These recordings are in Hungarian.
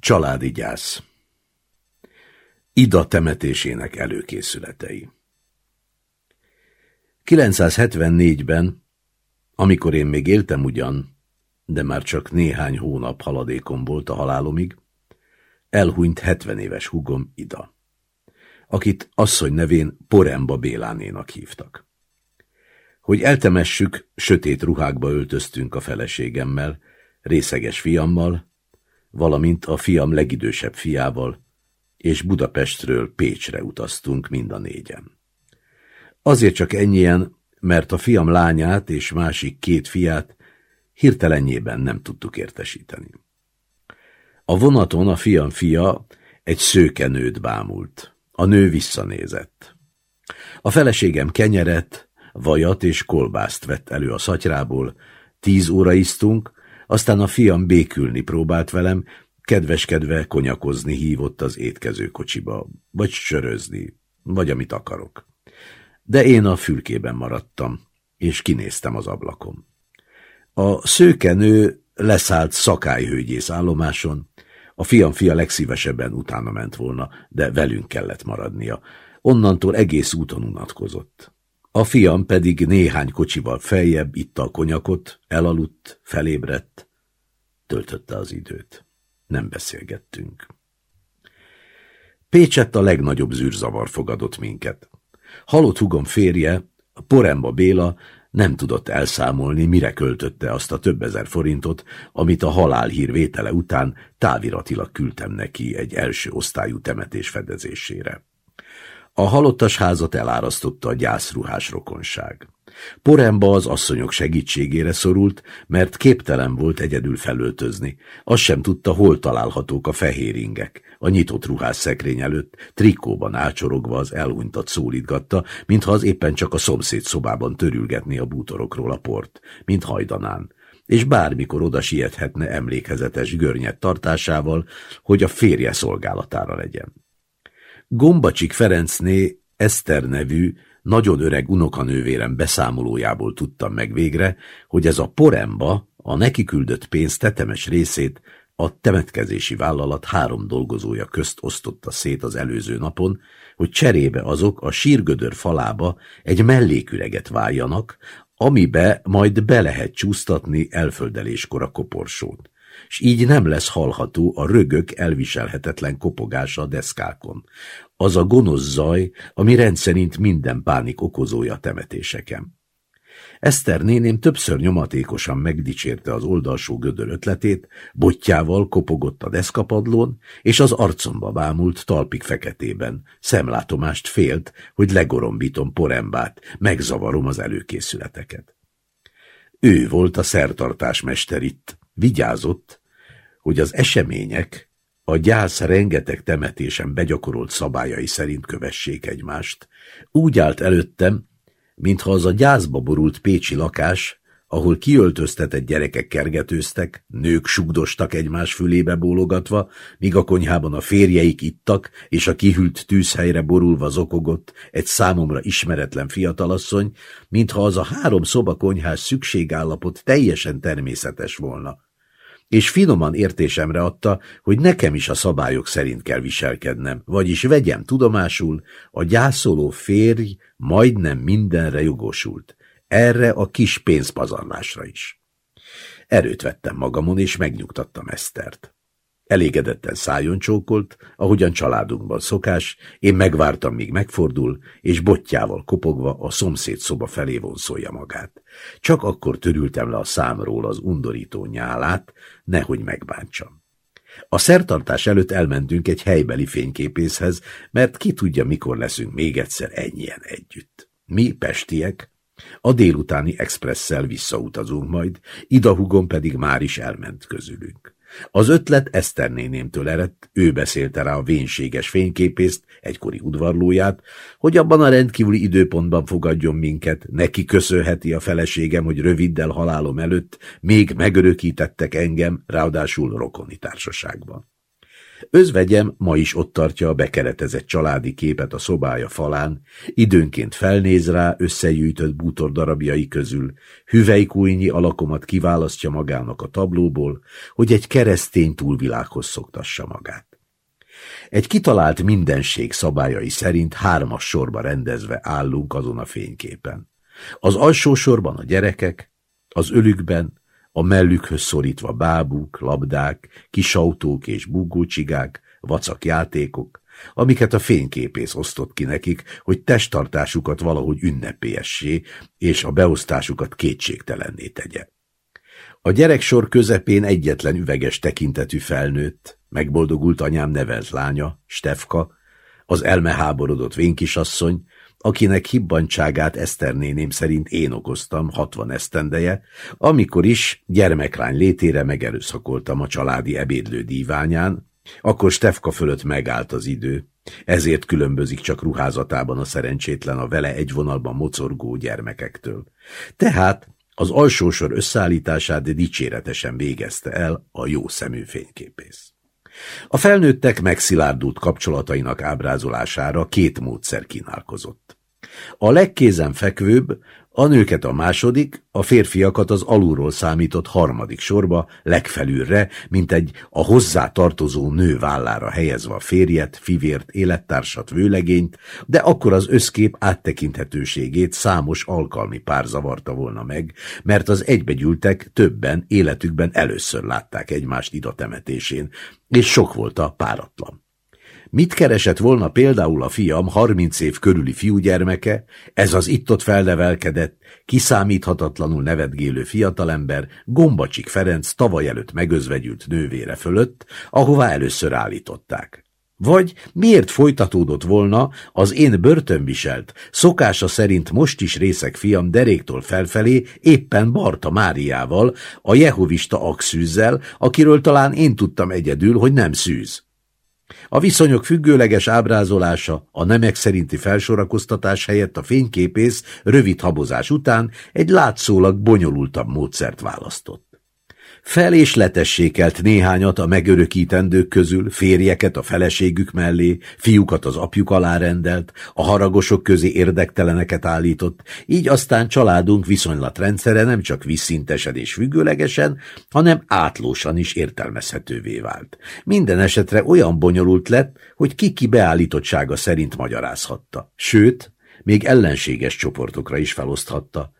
Családi gyász Ida temetésének előkészületei 974-ben, amikor én még éltem ugyan, de már csak néhány hónap haladékom volt a halálomig, elhunyt 70 éves hugom Ida, akit asszony nevén Poremba Bélánénak hívtak. Hogy eltemessük, sötét ruhákba öltöztünk a feleségemmel, részeges fiammal, valamint a fiam legidősebb fiával, és Budapestről Pécsre utaztunk mind a négyen. Azért csak ennyien, mert a fiam lányát és másik két fiát hirtelenjében nem tudtuk értesíteni. A vonaton a fiam fia egy szőkenőt bámult. A nő visszanézett. A feleségem kenyeret, vajat és kolbászt vett elő a szatyrából, tíz óra isztunk, aztán a fiam békülni próbált velem, kedveskedve konyakozni hívott az étkezőkocsiba, vagy sörözni, vagy amit akarok. De én a fülkében maradtam, és kinéztem az ablakon. A szőkenő leszállt szakályhőgyész állomáson, a fiam fia legszívesebben utána ment volna, de velünk kellett maradnia. Onnantól egész úton unatkozott. A fiam pedig néhány kocsival feljebb itta a konyakot, elaludt, felébredt, töltötte az időt. Nem beszélgettünk. Pécsett a legnagyobb zűrzavar fogadott minket. Halott hugom férje, Poremba Béla nem tudott elszámolni, mire költötte azt a több ezer forintot, amit a halálhír vétele után táviratilag küldtem neki egy első osztályú temetés fedezésére. A halottas házat elárasztotta a gyászruhás rokonság. Poremba az asszonyok segítségére szorult, mert képtelen volt egyedül felöltözni. Azt sem tudta, hol találhatók a fehér ingek. A nyitott ruhás szekrény előtt, trikóban ácsorogva az elhunytat szólítgatta, mintha az éppen csak a szomszéd szobában törülgetné a bútorokról a port, mint hajdanán és bármikor oda siethetne emlékezetes görnyet tartásával, hogy a férje szolgálatára legyen. Gombacsik Ferencné Eszter nevű, nagyon öreg unokanővérem beszámolójából tudtam meg végre, hogy ez a poremba a neki küldött pénz tetemes részét a temetkezési vállalat három dolgozója közt osztotta szét az előző napon, hogy cserébe azok a sírgödör falába egy melléküreget váljanak, amibe majd be lehet csúsztatni elföldeléskor a koporsót s így nem lesz hallható a rögök elviselhetetlen kopogása a deszkákon. Az a gonosz zaj, ami rendszerint minden pánik okozója temetéseken. Eszter néném többször nyomatékosan megdicsérte az oldalsó gödör ötletét, botjával kopogott a deszkapadlón, és az arcomba bámult talpik feketében. Szemlátomást félt, hogy legorombítom porembát, megzavarom az előkészületeket. Ő volt a szertartás mester itt, Vigyázott, hogy az események a gyász rengeteg temetésen begyakorolt szabályai szerint kövessék egymást. Úgy állt előttem, mintha az a gyászba borult pécsi lakás, ahol kiöltöztetett gyerekek kergetőztek, nők sugdostak egymás fülébe bólogatva, míg a konyhában a férjeik ittak, és a kihűlt tűzhelyre borulva zokogott egy számomra ismeretlen fiatalasszony, mintha az a három szobakonyhás szükségállapot teljesen természetes volna és finoman értésemre adta, hogy nekem is a szabályok szerint kell viselkednem, vagyis vegyem tudomásul, a gyászoló férj majdnem mindenre jogosult, erre a kis pénzpazarlásra is. Erőt vettem magamon, és megnyugtattam Esztert. Elégedetten szájon csókolt, ahogyan családunkban szokás, én megvártam, míg megfordul, és botjával kopogva a szomszéd szoba felé vonszolja magát. Csak akkor törültem le a számról az undorító nyálát, nehogy megbántsam. A szertartás előtt elmentünk egy helybeli fényképészhez, mert ki tudja, mikor leszünk még egyszer ennyien együtt. Mi, pestiek, a délutáni expresszel visszautazunk majd, Ida hugom pedig már is elment közülünk. Az ötlet Eszter nénémtől eredt, ő beszélte rá a vénséges fényképészt, egykori udvarlóját, hogy abban a rendkívüli időpontban fogadjon minket, neki köszönheti a feleségem, hogy röviddel halálom előtt még megörökítettek engem, ráadásul rokoni társaságban. Özvegyem ma is ott tartja a bekeretezett családi képet a szobája falán, időnként felnéz rá összegyűjtött bútor darabjai közül, hüvelykújnyi alakomat kiválasztja magának a tablóból, hogy egy keresztény túlvilághoz szoktassa magát. Egy kitalált mindenség szabályai szerint hármas sorba rendezve állunk azon a fényképen. Az alsó sorban a gyerekek, az ölükben, a mellükhöz szorítva bábuk, labdák, kisautók és bugócsigák, vacak játékok, amiket a fényképész osztott ki nekik, hogy testtartásukat valahogy ünnepélyessé, és a beosztásukat kétségtelenné tegye. A gyereksor közepén egyetlen üveges tekintetű felnőtt, megboldogult anyám nevelt lánya, Stefka, az elmeháborodott vénkisasszony, akinek hibbantságát Eszter néném szerint én okoztam hatvan esztendeje, amikor is gyermeklány létére megerőszakoltam a családi ebédlő díványán, akkor Stefka fölött megállt az idő, ezért különbözik csak ruházatában a szerencsétlen a vele egy vonalban mocorgó gyermekektől. Tehát az alsósor összeállítását dicséretesen végezte el a jó szemű fényképész. A felnőttek megszilárdult kapcsolatainak ábrázolására két módszer kínálkozott. A legkézenfekvőbb a nőket a második, a férfiakat az alulról számított harmadik sorba, legfelülre, mint egy a hozzá tartozó nő vállára helyezve a férjet, fivért, élettársat, vőlegényt, de akkor az összkép áttekinthetőségét számos alkalmi pár zavarta volna meg, mert az egybegyűltek többen életükben először látták egymást ida temetésén, és sok volt a páratlan. Mit keresett volna például a fiam, harminc év körüli fiúgyermeke, ez az itt-ott felnevelkedett, kiszámíthatatlanul nevetgélő fiatalember, Gombacsik Ferenc tavaly előtt megözvegyült nővére fölött, ahová először állították. Vagy miért folytatódott volna az én börtönviselt, szokása szerint most is részek fiam deréktól felfelé éppen Barta Máriával, a jehovista akszűzzel, akiről talán én tudtam egyedül, hogy nem szűz. A viszonyok függőleges ábrázolása, a nemek szerinti felsorakoztatás helyett a fényképész rövid habozás után egy látszólag bonyolultabb módszert választott. Fel és letessékelt néhányat a megörökítendők közül, férjeket a feleségük mellé, fiúkat az apjuk alá rendelt, a haragosok közé érdekteleneket állított, így aztán családunk viszonylatrendszere nem csak visszintesen és függőlegesen, hanem átlósan is értelmezhetővé vált. Minden esetre olyan bonyolult lett, hogy ki-ki beállítottsága szerint magyarázhatta. Sőt, még ellenséges csoportokra is feloszthatta.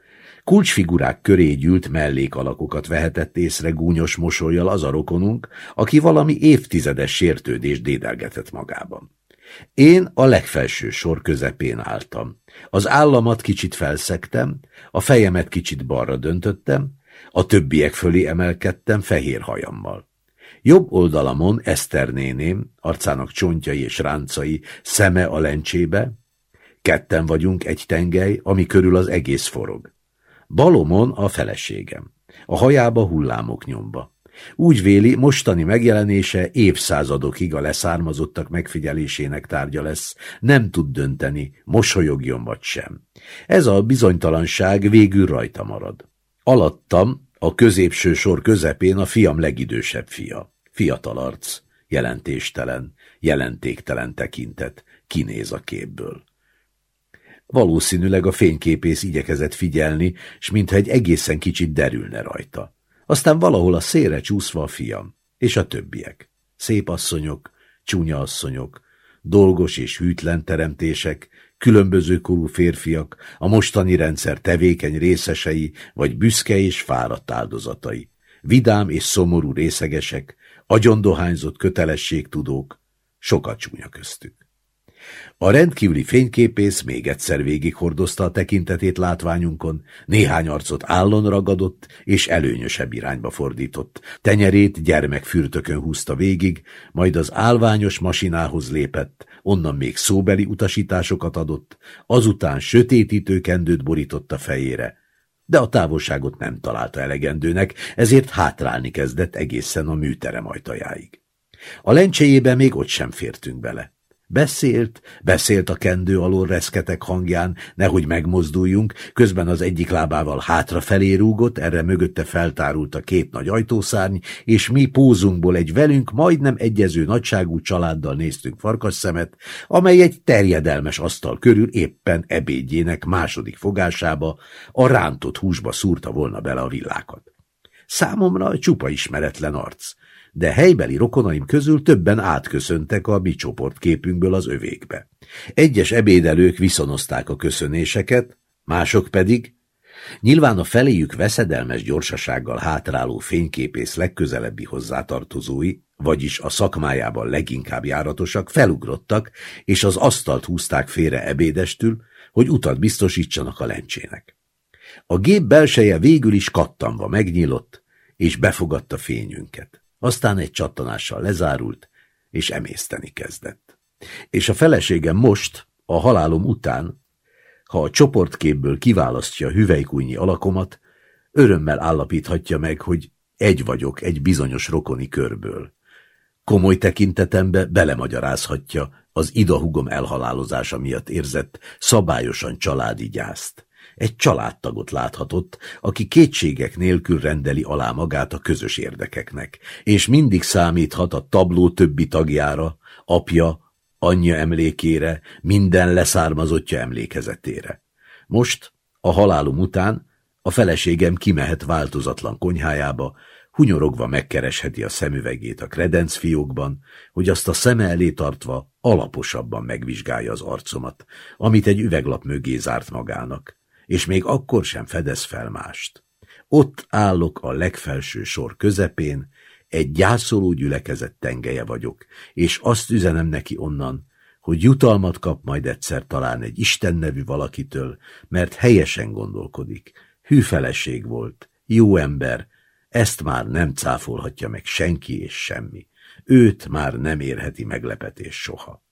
Kulcsfigurák köré gyűlt mellékalakokat vehetett észre gúnyos mosolyjal az a rokonunk, aki valami évtizedes sértődés dédelgetett magában. Én a legfelső sor közepén álltam. Az államat kicsit felszektem, a fejemet kicsit balra döntöttem, a többiek fölé emelkedtem fehér hajammal. Jobb oldalamon Eszter néném, arcának csontjai és ráncai, szeme a lencsébe, ketten vagyunk egy tengely, ami körül az egész forog. Balomon a feleségem, a hajába hullámok nyomba. Úgy véli, mostani megjelenése évszázadokig a leszármazottak megfigyelésének tárgya lesz, nem tud dönteni, mosolyogjon vagy sem. Ez a bizonytalanság végül rajta marad. Alattam, a középső sor közepén a fiam legidősebb fia. Fiatal arc, jelentéstelen, jelentéktelen tekintet, kinéz a képből. Valószínűleg a fényképész igyekezett figyelni, s mintha egy egészen kicsit derülne rajta. Aztán valahol a szélre csúszva a fiam, és a többiek. Szép asszonyok, csúnya asszonyok, dolgos és hűtlen teremtések, különböző korú férfiak, a mostani rendszer tevékeny részesei, vagy büszke és fáradt áldozatai, vidám és szomorú részegesek, agyondohányzott kötelességtudók, sokat csúnya köztük. A rendkívüli fényképész még egyszer végighordozta a tekintetét látványunkon, néhány arcot állon ragadott és előnyösebb irányba fordított. Tenyerét gyermekfürtökön húzta végig, majd az álványos masinához lépett, onnan még szóbeli utasításokat adott, azután sötétítő kendőt borított a fejére. De a távolságot nem találta elegendőnek, ezért hátrálni kezdett egészen a műterem ajtajáig. A lencséjébe még ott sem fértünk bele. Beszélt, beszélt a kendő alól reszketek hangján, nehogy megmozduljunk, közben az egyik lábával hátrafelé rúgott, erre mögötte feltárult a két nagy ajtószárny, és mi pózunkból egy velünk majdnem egyező nagyságú családdal néztünk farkasszemet, amely egy terjedelmes asztal körül éppen ebédjének második fogásába, a rántott húsba szúrta volna bele a villákat. Számomra csupa ismeretlen arc, de helybeli rokonaim közül többen átköszöntek a mi csoportképünkből az övékbe. Egyes ebédelők viszonozták a köszönéseket, mások pedig, nyilván a feléjük veszedelmes gyorsasággal hátráló fényképész legközelebbi hozzátartozói, vagyis a szakmájában leginkább járatosak, felugrottak, és az asztalt húzták félre ebédestül, hogy utat biztosítsanak a lencsének. A gép belseje végül is kattanva megnyílott, és befogadta fényünket. Aztán egy csattanással lezárult, és emészteni kezdett. És a feleségem most, a halálom után, ha a csoportképből kiválasztja hüvelykújnyi alakomat, örömmel állapíthatja meg, hogy egy vagyok egy bizonyos rokoni körből. Komoly tekintetembe belemagyarázhatja az idahugom elhalálozása miatt érzett szabályosan családi gyászt. Egy családtagot láthatott, aki kétségek nélkül rendeli alá magát a közös érdekeknek, és mindig számíthat a tabló többi tagjára, apja, anyja emlékére, minden leszármazottja emlékezetére. Most, a halálom után, a feleségem kimehet változatlan konyhájába, hunyorogva megkeresheti a szemüvegét a kredencfiókban, hogy azt a szeme elé tartva alaposabban megvizsgálja az arcomat, amit egy üveglap mögé zárt magának és még akkor sem fedez fel mást. Ott állok a legfelső sor közepén, egy gyászoló gyülekezet tengeje vagyok, és azt üzenem neki onnan, hogy jutalmat kap majd egyszer talán egy Isten nevű valakitől, mert helyesen gondolkodik. Hű feleség volt, jó ember, ezt már nem cáfolhatja meg senki és semmi. Őt már nem érheti meglepetés soha.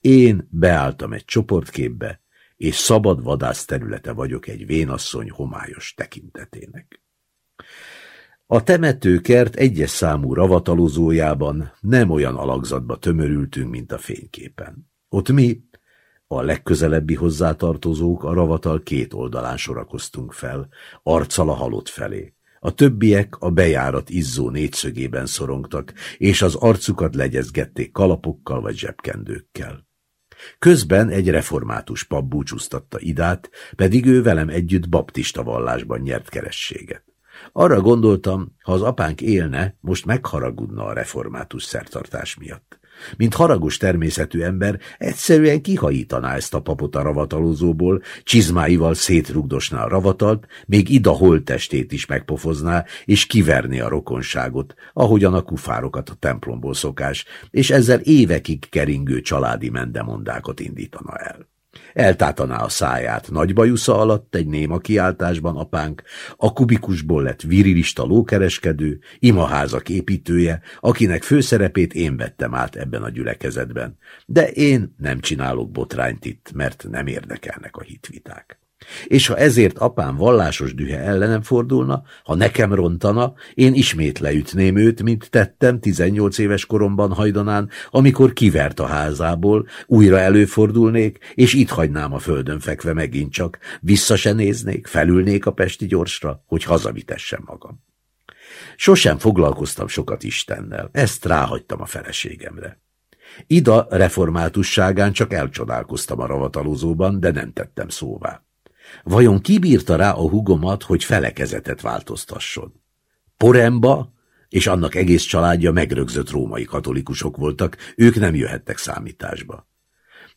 Én beálltam egy csoportképbe, és szabad vadász területe vagyok egy vénasszony homályos tekintetének. A temetőkert egyes számú ravatalozójában nem olyan alakzatba tömörültünk, mint a fényképen. Ott mi, a legközelebbi hozzátartozók a ravatal két oldalán sorakoztunk fel, arccal a halott felé. A többiek a bejárat izzó négyszögében szorongtak, és az arcukat legyezgették kalapokkal vagy zsebkendőkkel. Közben egy református pap búcsúztatta Idát, pedig ő velem együtt baptista vallásban nyert kerességet. Arra gondoltam, ha az apánk élne, most megharagudna a református szertartás miatt. Mint haragos természetű ember, egyszerűen kihajítaná ezt a papot a ravatalozóból, csizmáival szétrugdosná a ravatalt, még ida holttestét is megpofozná, és kiverné a rokonságot, ahogyan a kufárokat a templomból szokás, és ezzel évekig keringő családi mendemondákat indítana el. Eltátaná a száját nagy bajusza alatt egy néma kiáltásban apánk, a kubikusból lett virilista lókereskedő, imaházak építője, akinek főszerepét én vettem át ebben a gyülekezetben. De én nem csinálok botrányt itt, mert nem érdekelnek a hitviták. És ha ezért apám vallásos dühe ellenem fordulna, ha nekem rontana, én ismét leütném őt, mint tettem 18 éves koromban hajdanán, amikor kivert a házából, újra előfordulnék, és itt hagynám a földön fekve megint csak, vissza se néznék, felülnék a pesti gyorsra, hogy hazavitessem magam. Sosem foglalkoztam sokat Istennel, ezt ráhagytam a feleségemre. Ida reformátusságán csak elcsodálkoztam a ravatalozóban, de nem tettem szóvá. Vajon kibírta rá a hugomat, hogy felekezetet változtasson? Poremba és annak egész családja megrögzött római katolikusok voltak, ők nem jöhettek számításba.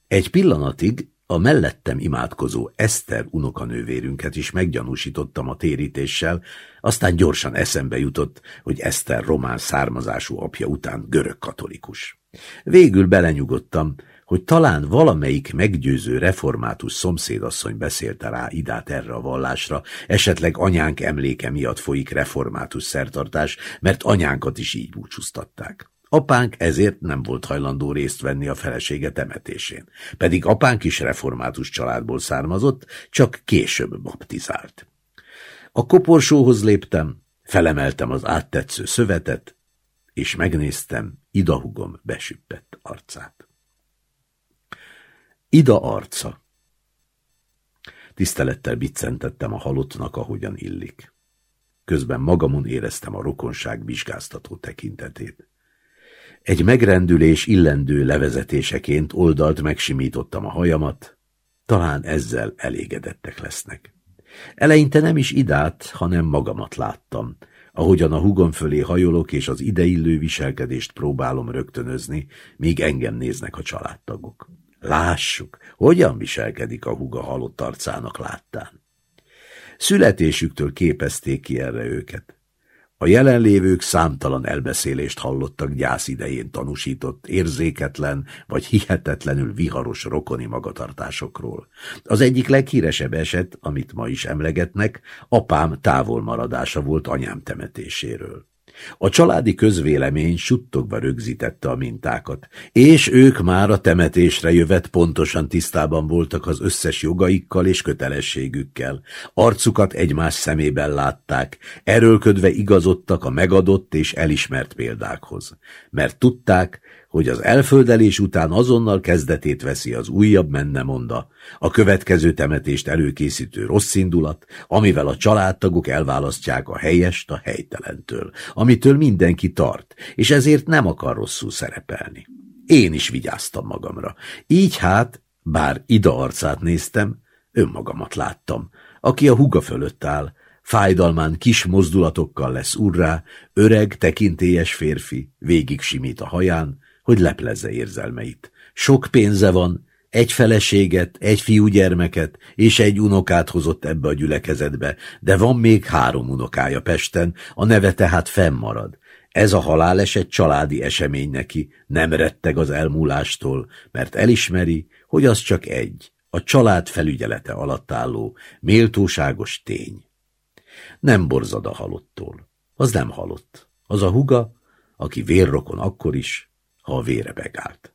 Egy pillanatig a mellettem imádkozó Eszter unokanővérünket is meggyanúsítottam a térítéssel, aztán gyorsan eszembe jutott, hogy Eszter román származású apja után görög katolikus. Végül belenyugodtam, hogy talán valamelyik meggyőző református szomszédasszony beszélte rá idát erre a vallásra, esetleg anyánk emléke miatt folyik református szertartás, mert anyánkat is így búcsúztatták. Apánk ezért nem volt hajlandó részt venni a felesége temetésén, pedig apánk is református családból származott, csak később baptizált. A koporsóhoz léptem, felemeltem az áttetsző szövetet, és megnéztem idahugom besüppett arcát. Ida arca. Tisztelettel biccentettem a halottnak, ahogyan illik. Közben magamon éreztem a rokonság vizsgáztató tekintetét. Egy megrendülés illendő levezetéseként oldalt megsimítottam a hajamat, talán ezzel elégedettek lesznek. Eleinte nem is idát, hanem magamat láttam, ahogyan a hugom fölé hajolok, és az ideillő viselkedést próbálom rögtönözni, míg engem néznek a családtagok. Lássuk, hogyan viselkedik a huga halott arcának láttán. Születésüktől képezték ki erre őket. A jelenlévők számtalan elbeszélést hallottak gyász idején tanúsított, érzéketlen vagy hihetetlenül viharos rokoni magatartásokról. Az egyik leghíresebb eset, amit ma is emlegetnek, apám távolmaradása volt anyám temetéséről. A családi közvélemény suttogva rögzítette a mintákat, és ők már a temetésre jövet pontosan tisztában voltak az összes jogaikkal és kötelességükkel. Arcukat egymás szemében látták, erőlködve igazodtak a megadott és elismert példákhoz, mert tudták, hogy az elföldelés után azonnal kezdetét veszi az újabb mennemonda, a következő temetést előkészítő rossz indulat, amivel a családtagok elválasztják a helyest a helytelentől, amitől mindenki tart, és ezért nem akar rosszul szerepelni. Én is vigyáztam magamra. Így hát, bár Ida arcát néztem, önmagamat láttam, aki a huga fölött áll, fájdalmán kis mozdulatokkal lesz urrá, öreg, tekintélyes férfi, végig simít a haján, hogy leplezze érzelmeit. Sok pénze van, egy feleséget, egy fiúgyermeket és egy unokát hozott ebbe a gyülekezetbe, de van még három unokája Pesten, a neve tehát fennmarad. Ez a haláleset családi esemény neki, nem retteg az elmúlástól, mert elismeri, hogy az csak egy, a család felügyelete alatt álló, méltóságos tény. Nem borzad a halottól. Az nem halott. Az a huga, aki vérrokon akkor is, ha a vére begált.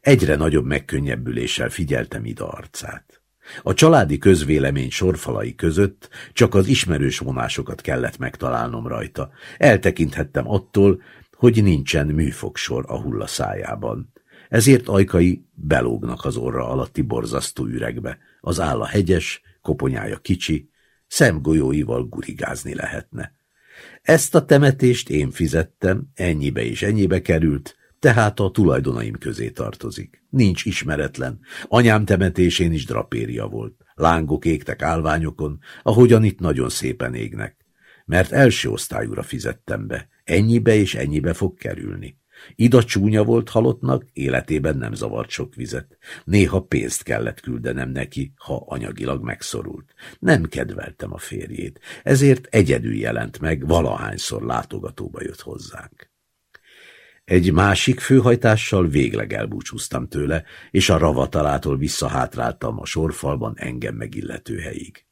Egyre nagyobb megkönnyebbüléssel figyeltem Ida arcát. A családi közvélemény sorfalai között csak az ismerős vonásokat kellett megtalálnom rajta. Eltekinthettem attól, hogy nincsen műfogsor a hulla szájában. Ezért ajkai belógnak az orra alatti borzasztó üregbe. Az álla hegyes, koponyája kicsi, szemgolyóival gurigázni lehetne. Ezt a temetést én fizettem, ennyibe és ennyibe került, tehát a tulajdonaim közé tartozik. Nincs ismeretlen. Anyám temetésén is drapéria volt. Lángok égtek állványokon, ahogyan itt nagyon szépen égnek. Mert első osztályúra fizettem be. Ennyibe és ennyibe fog kerülni. Ida csúnya volt halottnak, életében nem zavart sok vizet. Néha pénzt kellett küldenem neki, ha anyagilag megszorult. Nem kedveltem a férjét, ezért egyedül jelent meg, valahányszor látogatóba jött hozzánk. Egy másik főhajtással végleg elbúcsúztam tőle, és a ravatalától visszahátráltam a sorfalban engem megillető helyig.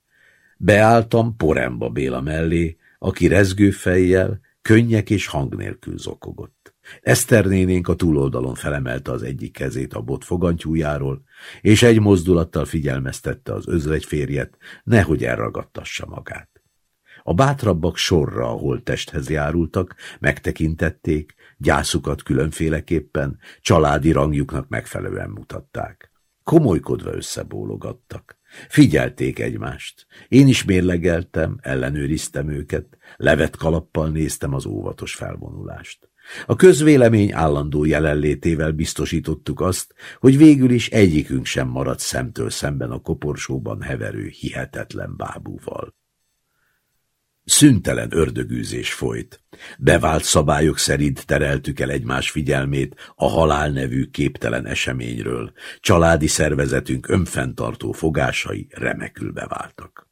Beálltam Poremba Béla mellé, aki rezgő fejjel, könnyek és hang nélkül zokogott. Eszter nénénk a túloldalon felemelte az egyik kezét a bot fogantyújáról, és egy mozdulattal figyelmeztette az özvegyférjet, nehogy elragadtassa magát. A bátrabbak sorra, ahol testhez járultak, megtekintették, gyászukat különféleképpen, családi rangjuknak megfelelően mutatták. Komolykodva összebólogattak. Figyelték egymást. Én is mérlegeltem, ellenőriztem őket, levet kalappal néztem az óvatos felvonulást. A közvélemény állandó jelenlétével biztosítottuk azt, hogy végül is egyikünk sem maradt szemtől szemben a koporsóban heverő hihetetlen bábúval. Szüntelen ördögűzés folyt. Bevált szabályok szerint tereltük el egymás figyelmét a halál nevű képtelen eseményről. Családi szervezetünk önfenntartó fogásai remekül beváltak.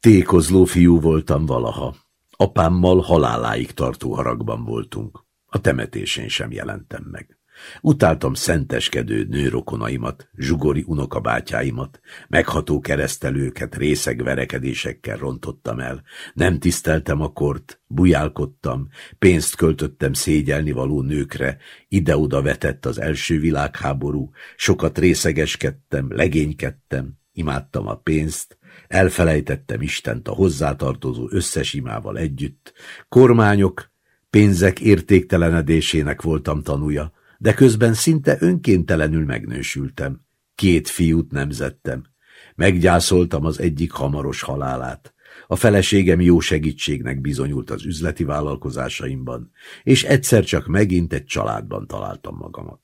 Tékozló fiú voltam valaha. Apámmal haláláig tartó haragban voltunk. A temetésén sem jelentem meg. Utáltam szenteskedő nőrokonaimat, zsugori unokabátyáimat, megható keresztelőket részeg verekedésekkel rontottam el, nem tiszteltem a kort, bujálkodtam, pénzt költöttem szégyelni való nőkre, ide-oda vetett az első világháború, sokat részegeskedtem, legénykedtem, imádtam a pénzt, elfelejtettem Istent a hozzátartozó összes imával együtt, kormányok, pénzek értéktelenedésének voltam tanúja, de közben szinte önkéntelenül megnősültem. Két fiút nemzettem. Meggyászoltam az egyik hamaros halálát. A feleségem jó segítségnek bizonyult az üzleti vállalkozásaimban, és egyszer csak megint egy családban találtam magamat.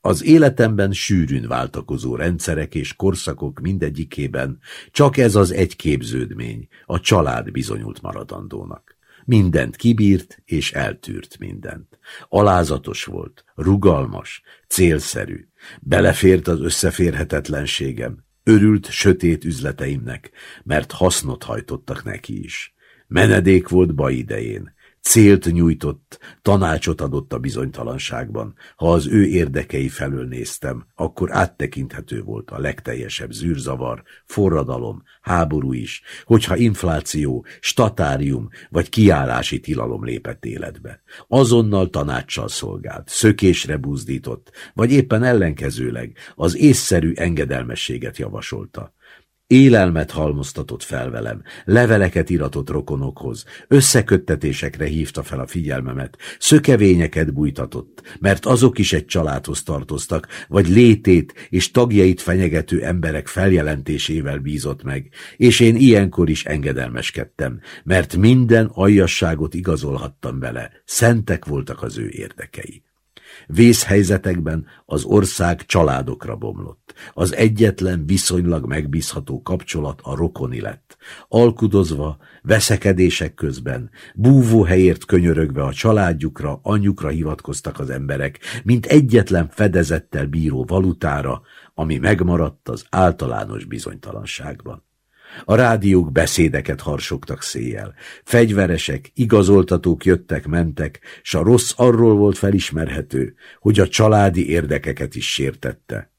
Az életemben sűrűn váltakozó rendszerek és korszakok mindegyikében csak ez az egy képződmény, a család bizonyult maradandónak. Mindent kibírt és eltűrt mindent. Alázatos volt, rugalmas, célszerű. Belefért az összeférhetetlenségem. Örült sötét üzleteimnek, mert hasznot hajtottak neki is. Menedék volt baj idején, Célt nyújtott, tanácsot adott a bizonytalanságban. Ha az ő érdekei felől néztem, akkor áttekinthető volt a legteljesebb zűrzavar, forradalom, háború is, hogyha infláció, statárium vagy kiállási tilalom lépett életbe. Azonnal tanácssal szolgált, szökésre buzdított, vagy éppen ellenkezőleg az észszerű engedelmességet javasolta. Élelmet halmoztatott fel velem, leveleket iratott rokonokhoz, összeköttetésekre hívta fel a figyelmemet, szökevényeket bújtatott, mert azok is egy családhoz tartoztak, vagy létét és tagjait fenyegető emberek feljelentésével bízott meg, és én ilyenkor is engedelmeskedtem, mert minden aljasságot igazolhattam vele, szentek voltak az ő érdekei. Vészhelyzetekben az ország családokra bomlott. Az egyetlen viszonylag megbízható kapcsolat a rokoni lett. Alkudozva, veszekedések közben, búvóhelyért könyörögve a családjukra, anyukra hivatkoztak az emberek, mint egyetlen fedezettel bíró valutára, ami megmaradt az általános bizonytalanságban. A rádiók beszédeket harsogtak széjjel. Fegyveresek, igazoltatók jöttek-mentek, s a rossz arról volt felismerhető, hogy a családi érdekeket is sértette.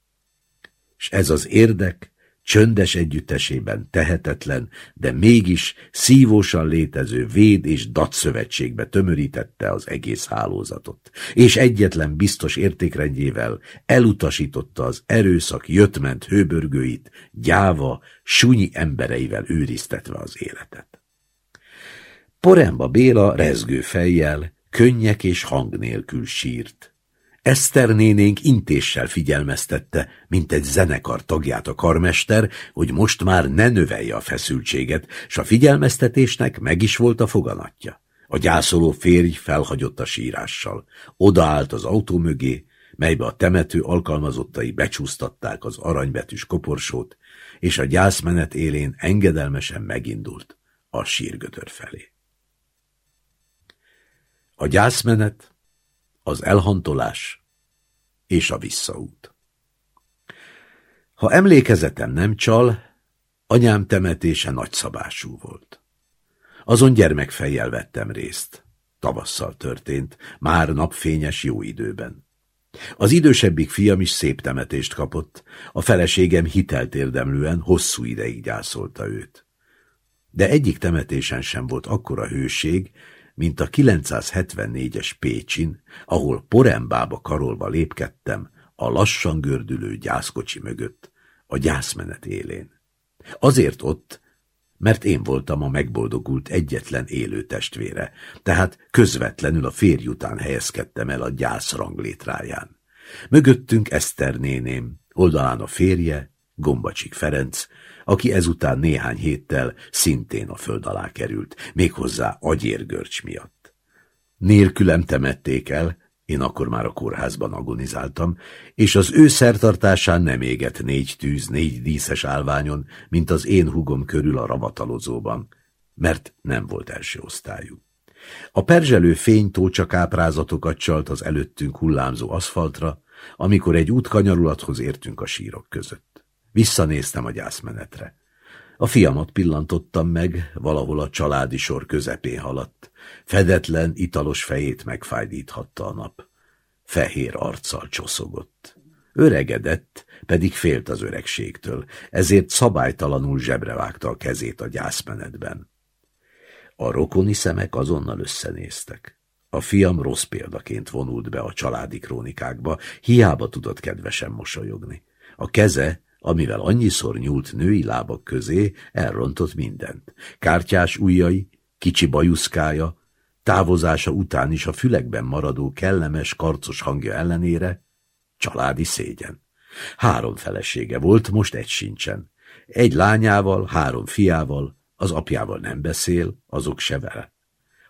És ez az érdek csöndes együttesében tehetetlen, de mégis szívósan létező véd és datszövetségbe tömörítette az egész hálózatot, és egyetlen biztos értékrendjével elutasította az erőszak jöttment hőbörgőit, gyáva, sunyi embereivel őriztetve az életet. Poremba Béla rezgő fejjel, könnyek és hang nélkül sírt. Eszter nénénk intéssel figyelmeztette, mint egy zenekar tagját a karmester, hogy most már ne növelje a feszültséget, s a figyelmeztetésnek meg is volt a foganatja. A gyászoló férj felhagyott a sírással. Odaállt az autó mögé, melybe a temető alkalmazottai becsúsztatták az aranybetűs koporsót, és a gyászmenet élén engedelmesen megindult a sírgödör felé. A gyászmenet az elhantolás és a visszaút. Ha emlékezetem nem csal, anyám temetése nagyszabású volt. Azon gyermekfejjel vettem részt. Tavasszal történt, már napfényes jó időben. Az idősebbik fiam is szép temetést kapott, a feleségem hitelt érdemlően hosszú ideig gyászolta őt. De egyik temetésen sem volt akkora hőség, mint a 974-es Pécsin, ahol porembába karolva lépkedtem a lassan gördülő gyászkocsi mögött, a gyászmenet élén. Azért ott, mert én voltam a megboldogult egyetlen élő testvére, tehát közvetlenül a férj után helyezkedtem el a gyász ranglétráján. Mögöttünk Eszter néném, oldalán a férje, Gombacsik Ferenc, aki ezután néhány héttel szintén a föld alá került, méghozzá agyérgörcs miatt. Nélkülem temették el, én akkor már a kórházban agonizáltam, és az ő szertartásán nem égett négy tűz, négy díszes állványon, mint az én hugom körül a ravatalozóban, mert nem volt első osztályú. A perzselő fény tócsak áprázatokat csalt az előttünk hullámzó aszfaltra, amikor egy útkanyarulathoz értünk a sírok között. Visszanéztem a gyászmenetre. A fiamat pillantottam meg, valahol a családi sor közepén haladt. Fedetlen, italos fejét megfájdíthatta a nap. Fehér arccal csoszogott. Öregedett, pedig félt az öregségtől, ezért szabálytalanul zsebre vágta a kezét a gyászmenetben. A rokoni szemek azonnal összenéztek. A fiam rossz példaként vonult be a családi krónikákba, hiába tudott kedvesen mosolyogni. A keze amivel annyiszor nyúlt női lábak közé, elrontott mindent. Kártyás ujjai, kicsi bajuszkája, távozása után is a fülekben maradó kellemes, karcos hangja ellenére családi szégyen. Három felesége volt, most egy sincsen. Egy lányával, három fiával, az apjával nem beszél, azok se vele.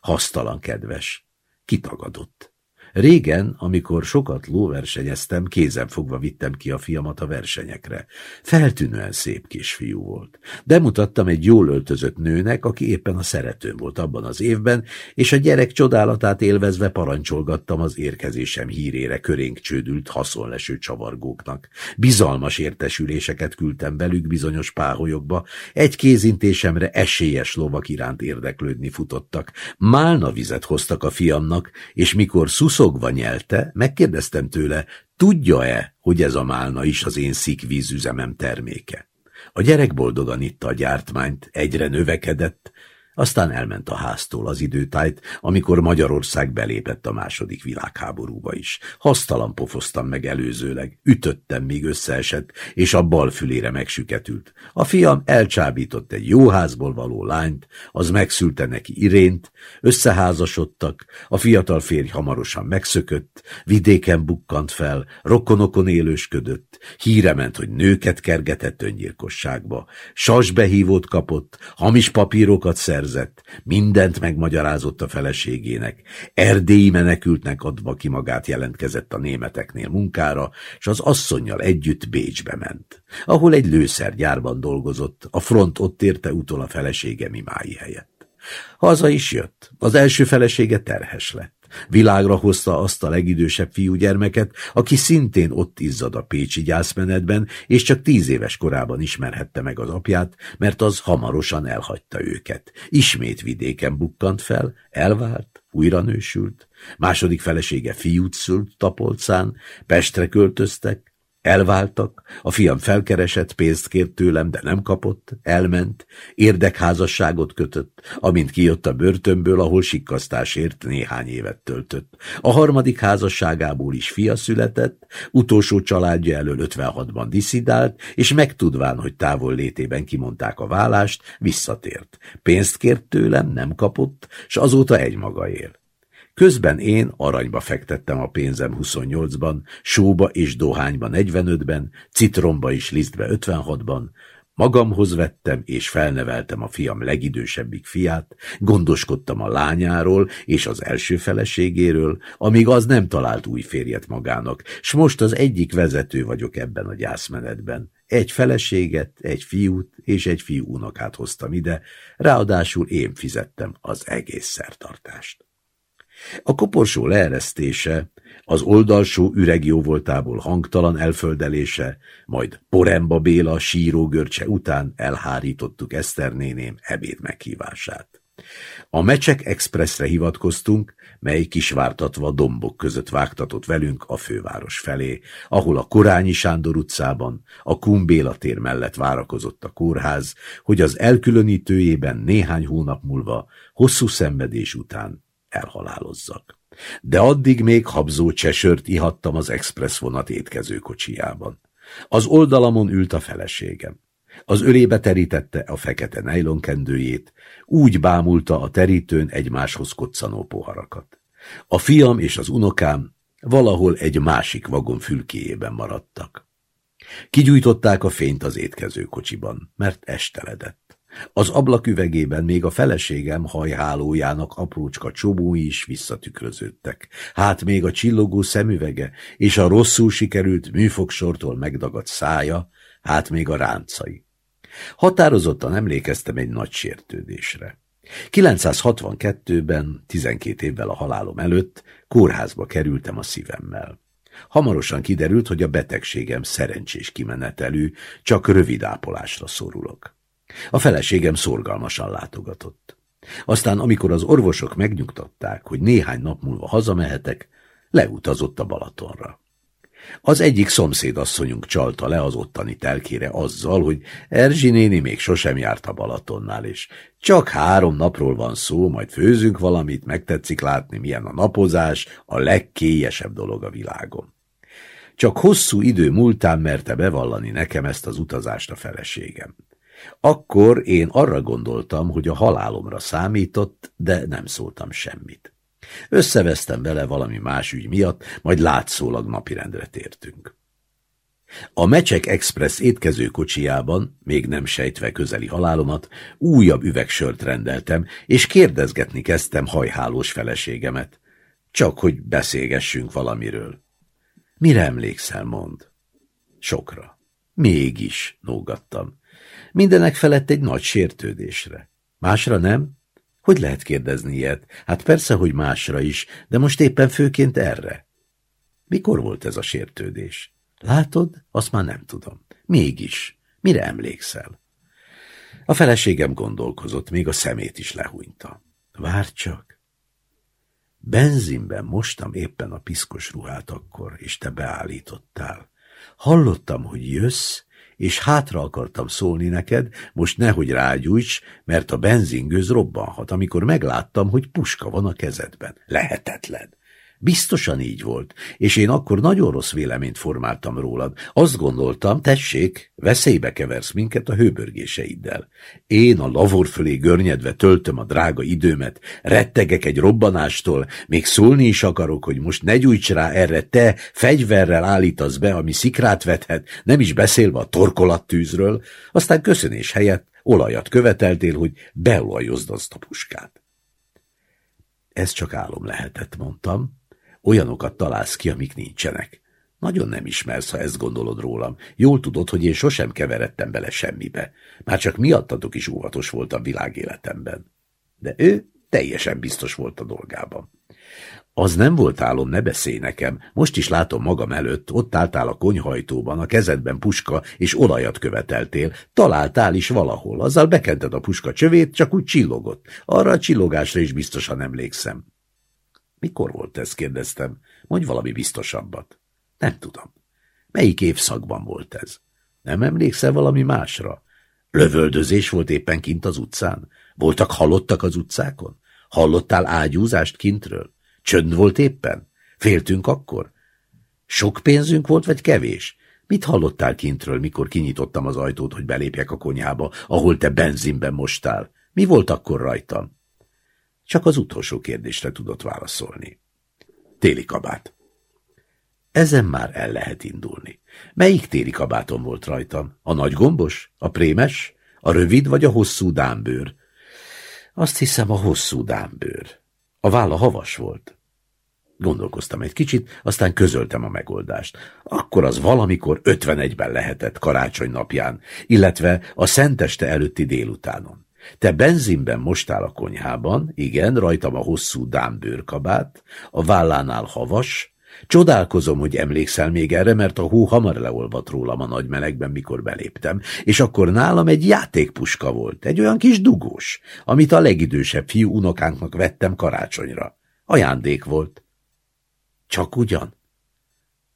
Hasztalan kedves, kitagadott. Régen, amikor sokat lóversenyeztem, kézen fogva vittem ki a fiamat a versenyekre. Feltűnően szép kisfiú volt. Bemutattam egy jól öltözött nőnek, aki éppen a szeretőm volt abban az évben, és a gyerek csodálatát élvezve parancsolgattam az érkezésem hírére körénk csődült haszonleső csavargóknak. Bizalmas értesüléseket küldtem velük bizonyos páholyokba, egy kézintésemre esélyes lovak iránt érdeklődni futottak. Málna vizet hoztak a fiamnak, és mikor szuszó Suszogva nyelte, megkérdeztem tőle, tudja-e, hogy ez a málna is az én szikvízüzemem terméke. A gyerek boldogan itta a gyártmányt, egyre növekedett, aztán elment a háztól az időtájt, amikor Magyarország belépett a második világháborúba is. Hasztalan pofoztam meg előzőleg, ütöttem, míg összeesett, és a bal fülére megsüketült. A fiam elcsábított egy jó házból való lányt, az megszülte neki irént, összeházasodtak, a fiatal férj hamarosan megszökött, vidéken bukkant fel, rokonokon élősködött, híre ment, hogy nőket kergetett öngyilkosságba, sasbehívót kapott, hamis papírokat szer szerzett, mindent megmagyarázott a feleségének, erdélyi menekültnek adva ki magát jelentkezett a németeknél munkára, és az asszonynal együtt Bécsbe ment, ahol egy lőszergyárban dolgozott, a front ott érte utol a felesége mimái helyett. Haza is jött, az első felesége terhes lett. Világra hozta azt a legidősebb fiúgyermeket, aki szintén ott izzad a pécsi gyászmenetben, és csak tíz éves korában ismerhette meg az apját, mert az hamarosan elhagyta őket. Ismét vidéken bukkant fel, elvált, újra nősült, második felesége fiút szült Tapolcán, Pestre költöztek, Elváltak, a fiam felkeresett, pénzt kért tőlem, de nem kapott, elment, érdekházasságot kötött, amint kijött a börtönből, ahol sikkasztásért néhány évet töltött. A harmadik házasságából is fia született, utolsó családja elől 56-ban diszidált, és megtudván, hogy távol létében kimondták a vállást, visszatért. Pénzt kért tőlem, nem kapott, s azóta egymaga él. Közben én aranyba fektettem a pénzem 28-ban, sóba és dohányba 45-ben, citromba és lisztbe 56-ban, Magamhoz vettem és felneveltem a fiam legidősebbik fiát, gondoskodtam a lányáról és az első feleségéről, amíg az nem talált új férjet magának, s most az egyik vezető vagyok ebben a gyászmenetben. Egy feleséget, egy fiút és egy fiú unokát hoztam ide, ráadásul én fizettem az egész szertartást. A koporsó leeresztése, az oldalsó üreg jóvoltából hangtalan elföldelése, majd Poremba Béla sírógörcse után elhárítottuk Eszter néném ebéd meghívását. A Mecsek Expressre hivatkoztunk, mely kisvártatva dombok között vágtatott velünk a főváros felé, ahol a Korányi Sándor utcában, a Kumbéla tér mellett várakozott a kórház, hogy az elkülönítőjében néhány hónap múlva, hosszú szenvedés után elhalálozzak. De addig még habzó csesört ihattam az express vonat étkező kocsijában. Az oldalamon ült a feleségem. Az ölébe terítette a fekete nejlonkendőjét, úgy bámulta a terítőn egymáshoz koccanó poharakat. A fiam és az unokám valahol egy másik vagon fülkéjében maradtak. Kigyújtották a fényt az étkezőkocsiban, mert esteledett. Az ablaküvegében még a feleségem hajhálójának aprócska csobói is visszatükröződtek. Hát még a csillogó szemüvege és a rosszul sikerült műfogsortól megdagadt szája, hát még a ráncai. Határozottan emlékeztem egy nagy sértődésre. 962-ben, 12 évvel a halálom előtt, kórházba kerültem a szívemmel. Hamarosan kiderült, hogy a betegségem szerencsés kimenetelű, csak rövid ápolásra szorulok. A feleségem szorgalmasan látogatott. Aztán, amikor az orvosok megnyugtatták, hogy néhány nap múlva hazamehetek, leutazott a Balatonra. Az egyik szomszédasszonyunk csalta le az ottani telkére azzal, hogy Erzsi néni még sosem járt a Balatonnál, és csak három napról van szó, majd főzünk valamit, megtetszik látni, milyen a napozás, a legkélyesebb dolog a világon. Csak hosszú idő múltán merte bevallani nekem ezt az utazást a feleségem. Akkor én arra gondoltam, hogy a halálomra számított, de nem szóltam semmit. Összevesztem vele valami más ügy miatt, majd látszólag napirendre tértünk. A Mecsek Express étkező kocsijában, még nem sejtve közeli halálomat, újabb üvegsört rendeltem, és kérdezgetni kezdtem hajhálós feleségemet. Csak hogy beszélgessünk valamiről. Mire emlékszel, mond? Sokra. Mégis, nógattam. Mindenek felett egy nagy sértődésre. Másra nem? Hogy lehet kérdezni ilyet? Hát persze, hogy másra is, de most éppen főként erre. Mikor volt ez a sértődés? Látod? Azt már nem tudom. Mégis. Mire emlékszel? A feleségem gondolkozott, még a szemét is lehúnyta. Várj csak. Benzinben mostam éppen a piszkos ruhát akkor, és te beállítottál. Hallottam, hogy jössz, és hátra akartam szólni neked, most nehogy rágyújts, mert a benzingőz robbanhat, amikor megláttam, hogy puska van a kezedben. Lehetetlen. Biztosan így volt, és én akkor nagyon rossz véleményt formáltam rólad. Azt gondoltam, tessék, veszélybe keversz minket a hőbörgéseiddel. Én a lavor fölé görnyedve töltöm a drága időmet, rettegek egy robbanástól, még szólni is akarok, hogy most ne gyújts rá erre, te fegyverrel állítasz be, ami szikrát vethet, nem is beszélve a torkolattűzről, aztán köszönés helyett olajat követeltél, hogy beolajozd azt a puskát. Ez csak álom lehetett, mondtam, Olyanokat találsz ki, amik nincsenek. Nagyon nem ismersz, ha ezt gondolod rólam. Jól tudod, hogy én sosem keveredtem bele semmibe. Már csak miattatok is óvatos voltam világéletemben. De ő teljesen biztos volt a dolgában. Az nem volt álom, ne beszélj nekem. Most is látom magam előtt, ott álltál a konyhajtóban, a kezedben puska, és olajat követeltél. Találtál is valahol, azzal bekented a puska csövét, csak úgy csillogott. Arra a csillogásra is biztosan emlékszem. Mikor volt ez, kérdeztem. Mondj valami biztosabbat. Nem tudom. Melyik évszakban volt ez? Nem emlékszel valami másra? Lövöldözés volt éppen kint az utcán? Voltak halottak az utcákon? Hallottál ágyúzást kintről? Csönd volt éppen? Féltünk akkor? Sok pénzünk volt, vagy kevés? Mit hallottál kintről, mikor kinyitottam az ajtót, hogy belépjek a konyhába, ahol te benzinben mostál? Mi volt akkor rajtam? Csak az utolsó kérdésre tudott válaszolni. Téli kabát. Ezen már el lehet indulni. Melyik téli kabátom volt rajtam? A nagy gombos? A prémes? A rövid vagy a hosszú dámbőr? Azt hiszem a hosszú dámbőr. A válla havas volt. Gondolkoztam egy kicsit, aztán közöltem a megoldást. Akkor az valamikor 51-ben lehetett karácsony napján, illetve a szenteste előtti délutánon. Te benzinben mostál a konyhában, igen, rajtam a hosszú dámbőrkabát, a vállánál havas, Csodálkozom, hogy emlékszel még erre, mert a hó hamar leolvadt rólam a nagy melegben, mikor beléptem, és akkor nálam egy játékpuska volt, egy olyan kis dugós, amit a legidősebb fiú unokánknak vettem karácsonyra. Ajándék volt. Csak ugyan?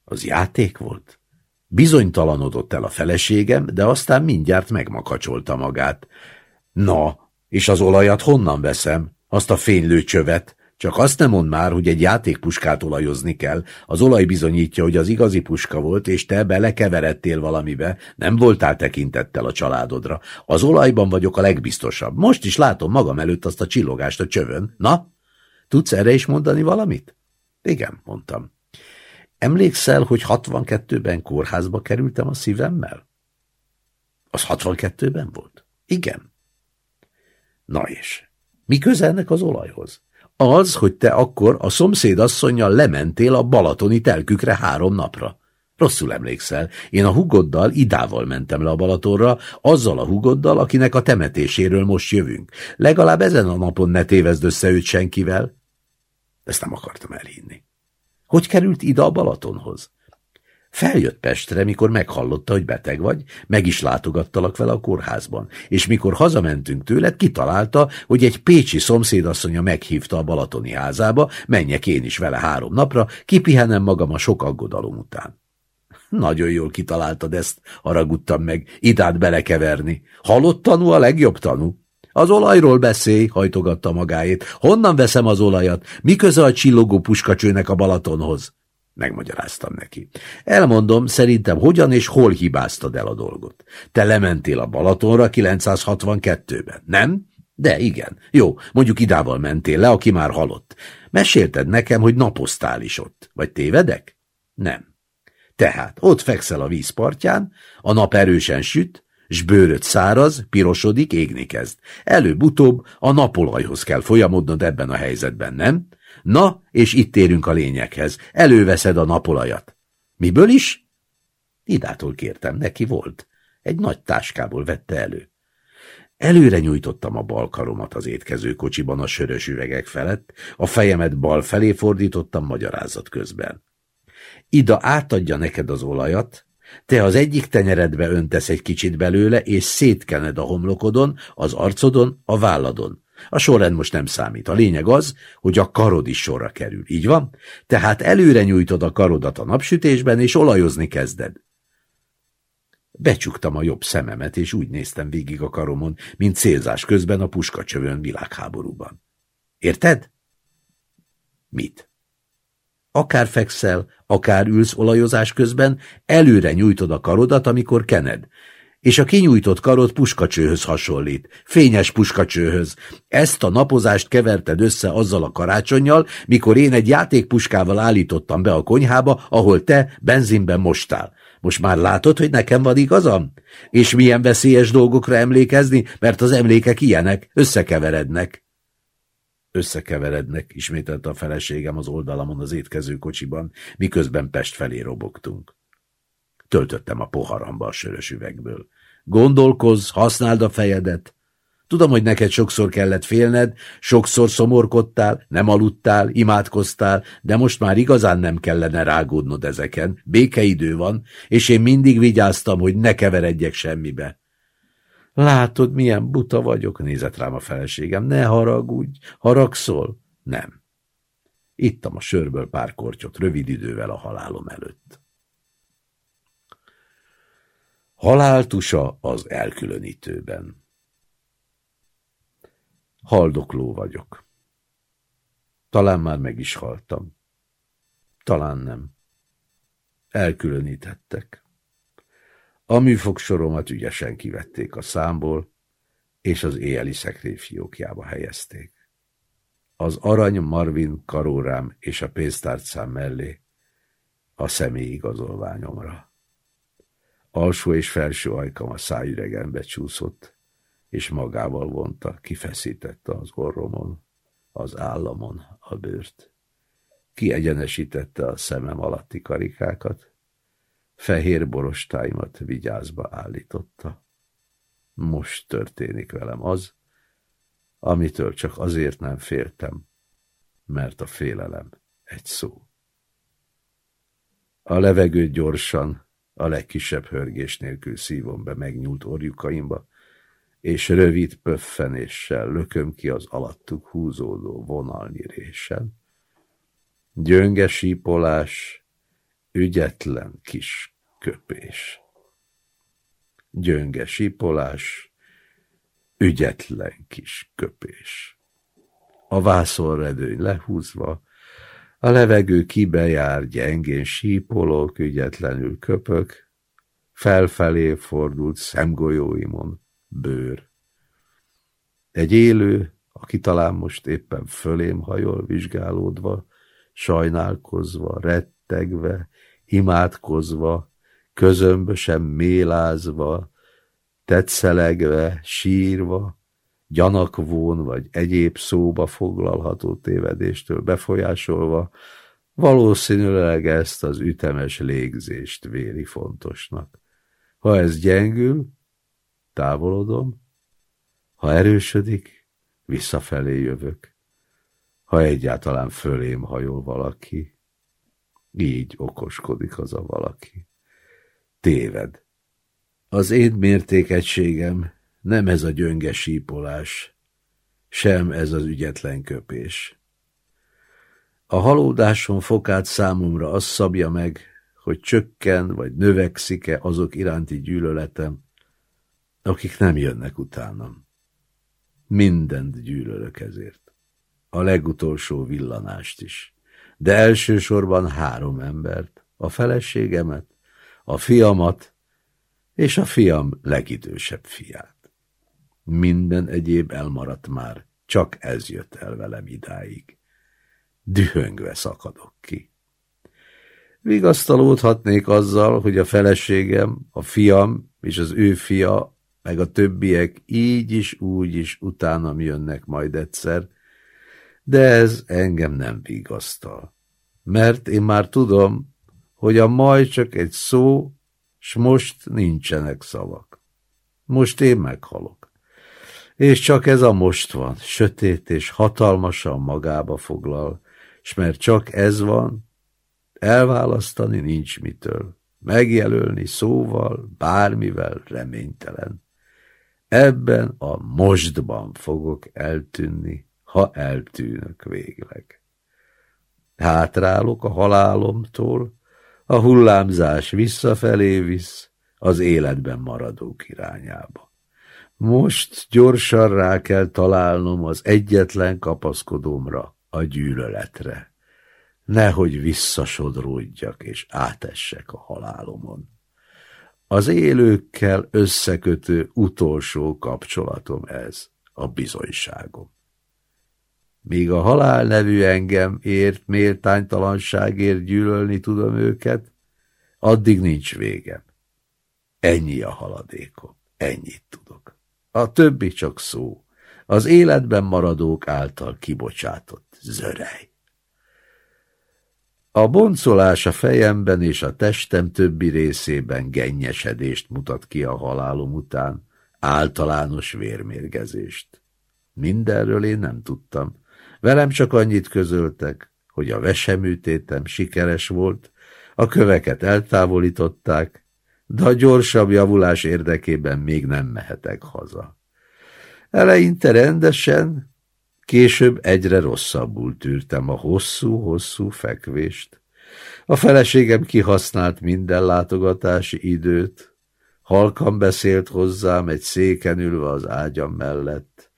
Az játék volt? Bizonytalanodott el a feleségem, de aztán mindjárt megmakacsolta magát. Na, és az olajat honnan veszem? Azt a fénylő csövet? Csak azt nem mond már, hogy egy játékpuskát olajozni kell. Az olaj bizonyítja, hogy az igazi puska volt, és te belekeveredtél valamibe, nem voltál tekintettel a családodra. Az olajban vagyok a legbiztosabb. Most is látom magam előtt azt a csillogást a csövön. Na, tudsz erre is mondani valamit? Igen, mondtam. Emlékszel, hogy 62-ben kórházba kerültem a szívemmel? Az 62-ben volt? Igen. Na és, mi köze ennek az olajhoz? Az, hogy te akkor a szomszédasszonynal lementél a balatoni telkükre három napra. Rosszul emlékszel, én a hugoddal idával mentem le a Balatonra, azzal a hugoddal, akinek a temetéséről most jövünk. Legalább ezen a napon ne tévezd össze őt senkivel. Ezt nem akartam elhinni. Hogy került ide a Balatonhoz? Feljött Pestre, mikor meghallotta, hogy beteg vagy, meg is látogattalak vele a kórházban, és mikor hazamentünk tőled, kitalálta, hogy egy pécsi szomszédasszonya meghívta a Balatoni házába, menjek én is vele három napra, kipihenem magam a sok aggodalom után. Nagyon jól kitaláltad ezt, haragudtam meg, idát belekeverni. Halott tanú a legjobb tanú. Az olajról beszélj, hajtogatta magáét. Honnan veszem az olajat? Mi köze a csillogó puskacsőnek a Balatonhoz? Megmagyaráztam neki. Elmondom, szerintem hogyan és hol hibáztad el a dolgot. Te lementél a Balatonra 962-ben, nem? De igen. Jó, mondjuk idával mentél le, aki már halott. Mesélted nekem, hogy napoztál is ott. Vagy tévedek? Nem. Tehát ott fekszel a vízpartján, a nap erősen süt, s bőröd száraz, pirosodik, égni kezd. Előbb-utóbb a napolajhoz kell folyamodnod ebben a helyzetben, nem? Na, és itt érünk a lényeghez. Előveszed a napolajat. Miből is? Idától kértem, neki volt. Egy nagy táskából vette elő. Előre nyújtottam a bal karomat az étkező kocsiban a sörös üvegek felett, a fejemet bal felé fordítottam magyarázat közben. Ida átadja neked az olajat, te az egyik tenyeredbe öntesz egy kicsit belőle, és szétkened a homlokodon, az arcodon, a válladon. A sorrend most nem számít. A lényeg az, hogy a karod is sorra kerül. Így van? Tehát előre nyújtod a karodat a napsütésben, és olajozni kezded. Becsuktam a jobb szememet, és úgy néztem végig a karomon, mint célzás közben a puskacsövön világháborúban. Érted? Mit? Akár fekszel, akár ülsz olajozás közben, előre nyújtod a karodat, amikor kened, és a kinyújtott karod puskacsőhöz hasonlít, fényes puskacsőhöz. Ezt a napozást keverted össze azzal a karácsonyjal, mikor én egy játékpuskával állítottam be a konyhába, ahol te benzinben mostál. Most már látod, hogy nekem van igazam? És milyen veszélyes dolgokra emlékezni, mert az emlékek ilyenek, összekeverednek. Összekeverednek, ismételte a feleségem az oldalamon az étkező kocsiban, miközben Pest felé robogtunk. Töltöttem a poharamba a sörös üvegből. Gondolkozz, használd a fejedet. Tudom, hogy neked sokszor kellett félned, sokszor szomorkodtál, nem aludtál, imádkoztál, de most már igazán nem kellene rágódnod ezeken. Békeidő van, és én mindig vigyáztam, hogy ne keveredjek semmibe. Látod, milyen buta vagyok, nézett rám a feleségem. Ne haragudj, haragszol? Nem. Ittam a sörből pár kortyot rövid idővel a halálom előtt. Haláltusa az elkülönítőben. Haldokló vagyok. Talán már meg is haltam. Talán nem. Elkülönítettek. A műfogsoromat ügyesen kivették a számból, és az éjjeli szekrény fiókjába helyezték. Az arany Marvin karórám és a pénztárcám mellé a személyigazolványomra. Alsó és felső ajkam a szájüregembe csúszott, és magával vonta, kifeszítette az orromon, az államon a bőrt. Kiegyenesítette a szemem alatti karikákat, fehér borostáimat vigyázba állította. Most történik velem az, amitől csak azért nem féltem, mert a félelem egy szó. A levegőt gyorsan, a legkisebb hörgés nélkül szívom be megnyúlt orjukaimba, és rövid pöffenéssel lököm ki az alattuk húzódó vonalnyirésen. Gyönge sípolás, ügyetlen kis köpés. Gyönge sípolás, ügyetlen kis köpés. A vászonredőny lehúzva, a levegő kibejár, gyengén sípolok, ügyetlenül köpök, felfelé fordult szemgolyóimon bőr. Egy élő, aki talán most éppen fölém hajol vizsgálódva, sajnálkozva, rettegve, imádkozva, közömbösen mélázva, tetszelegve, sírva, gyanakvón vagy egyéb szóba foglalható tévedéstől befolyásolva, valószínűleg ezt az ütemes légzést véli fontosnak. Ha ez gyengül, távolodom, ha erősödik, visszafelé jövök, ha egyáltalán fölém hajol valaki, így okoskodik az a valaki. Téved. Az én mértékegységem nem ez a gyönge sípolás, sem ez az ügyetlen köpés. A halódáson fokát számomra az szabja meg, hogy csökken vagy növekszik-e azok iránti gyűlöletem, akik nem jönnek utánam. Mindent gyűlölök ezért. A legutolsó villanást is. de elsősorban három embert, a feleségemet, a fiamat és a fiam legidősebb fiát. Minden egyéb elmaradt már, csak ez jött el velem idáig. Dühöngve szakadok ki. Vigasztalódhatnék azzal, hogy a feleségem, a fiam és az ő fia, meg a többiek így is, úgy is utánam jönnek majd egyszer, de ez engem nem vigasztal. Mert én már tudom, hogy a majd csak egy szó, s most nincsenek szavak. Most én meghalok. És csak ez a most van, sötét és hatalmasan magába foglal, s mert csak ez van, elválasztani nincs mitől, megjelölni szóval, bármivel reménytelen. Ebben a mostban fogok eltűnni, ha eltűnök végleg. Hátrálok a halálomtól, a hullámzás visszafelé visz, az életben maradók irányába. Most gyorsan rá kell találnom az egyetlen kapaszkodómra, a gyűlöletre. Nehogy visszasodródjak és átessek a halálomon. Az élőkkel összekötő utolsó kapcsolatom ez, a bizonyságom. Míg a halál nevű engem ért méltánytalanságért gyűlölni tudom őket, addig nincs végem. Ennyi a haladékom, ennyit tudok. A többi csak szó, az életben maradók által kibocsátott zörej. A boncolás a fejemben és a testem többi részében gennyesedést mutat ki a halálom után, általános vérmérgezést. Mindenről én nem tudtam. Velem csak annyit közöltek, hogy a veseműtétem sikeres volt, a köveket eltávolították, de a gyorsabb javulás érdekében még nem mehetek haza. Eleinte rendesen, később egyre rosszabbul tűrtem a hosszú-hosszú fekvést. A feleségem kihasznált minden látogatási időt, halkan beszélt hozzám egy széken ülve az ágyam mellett,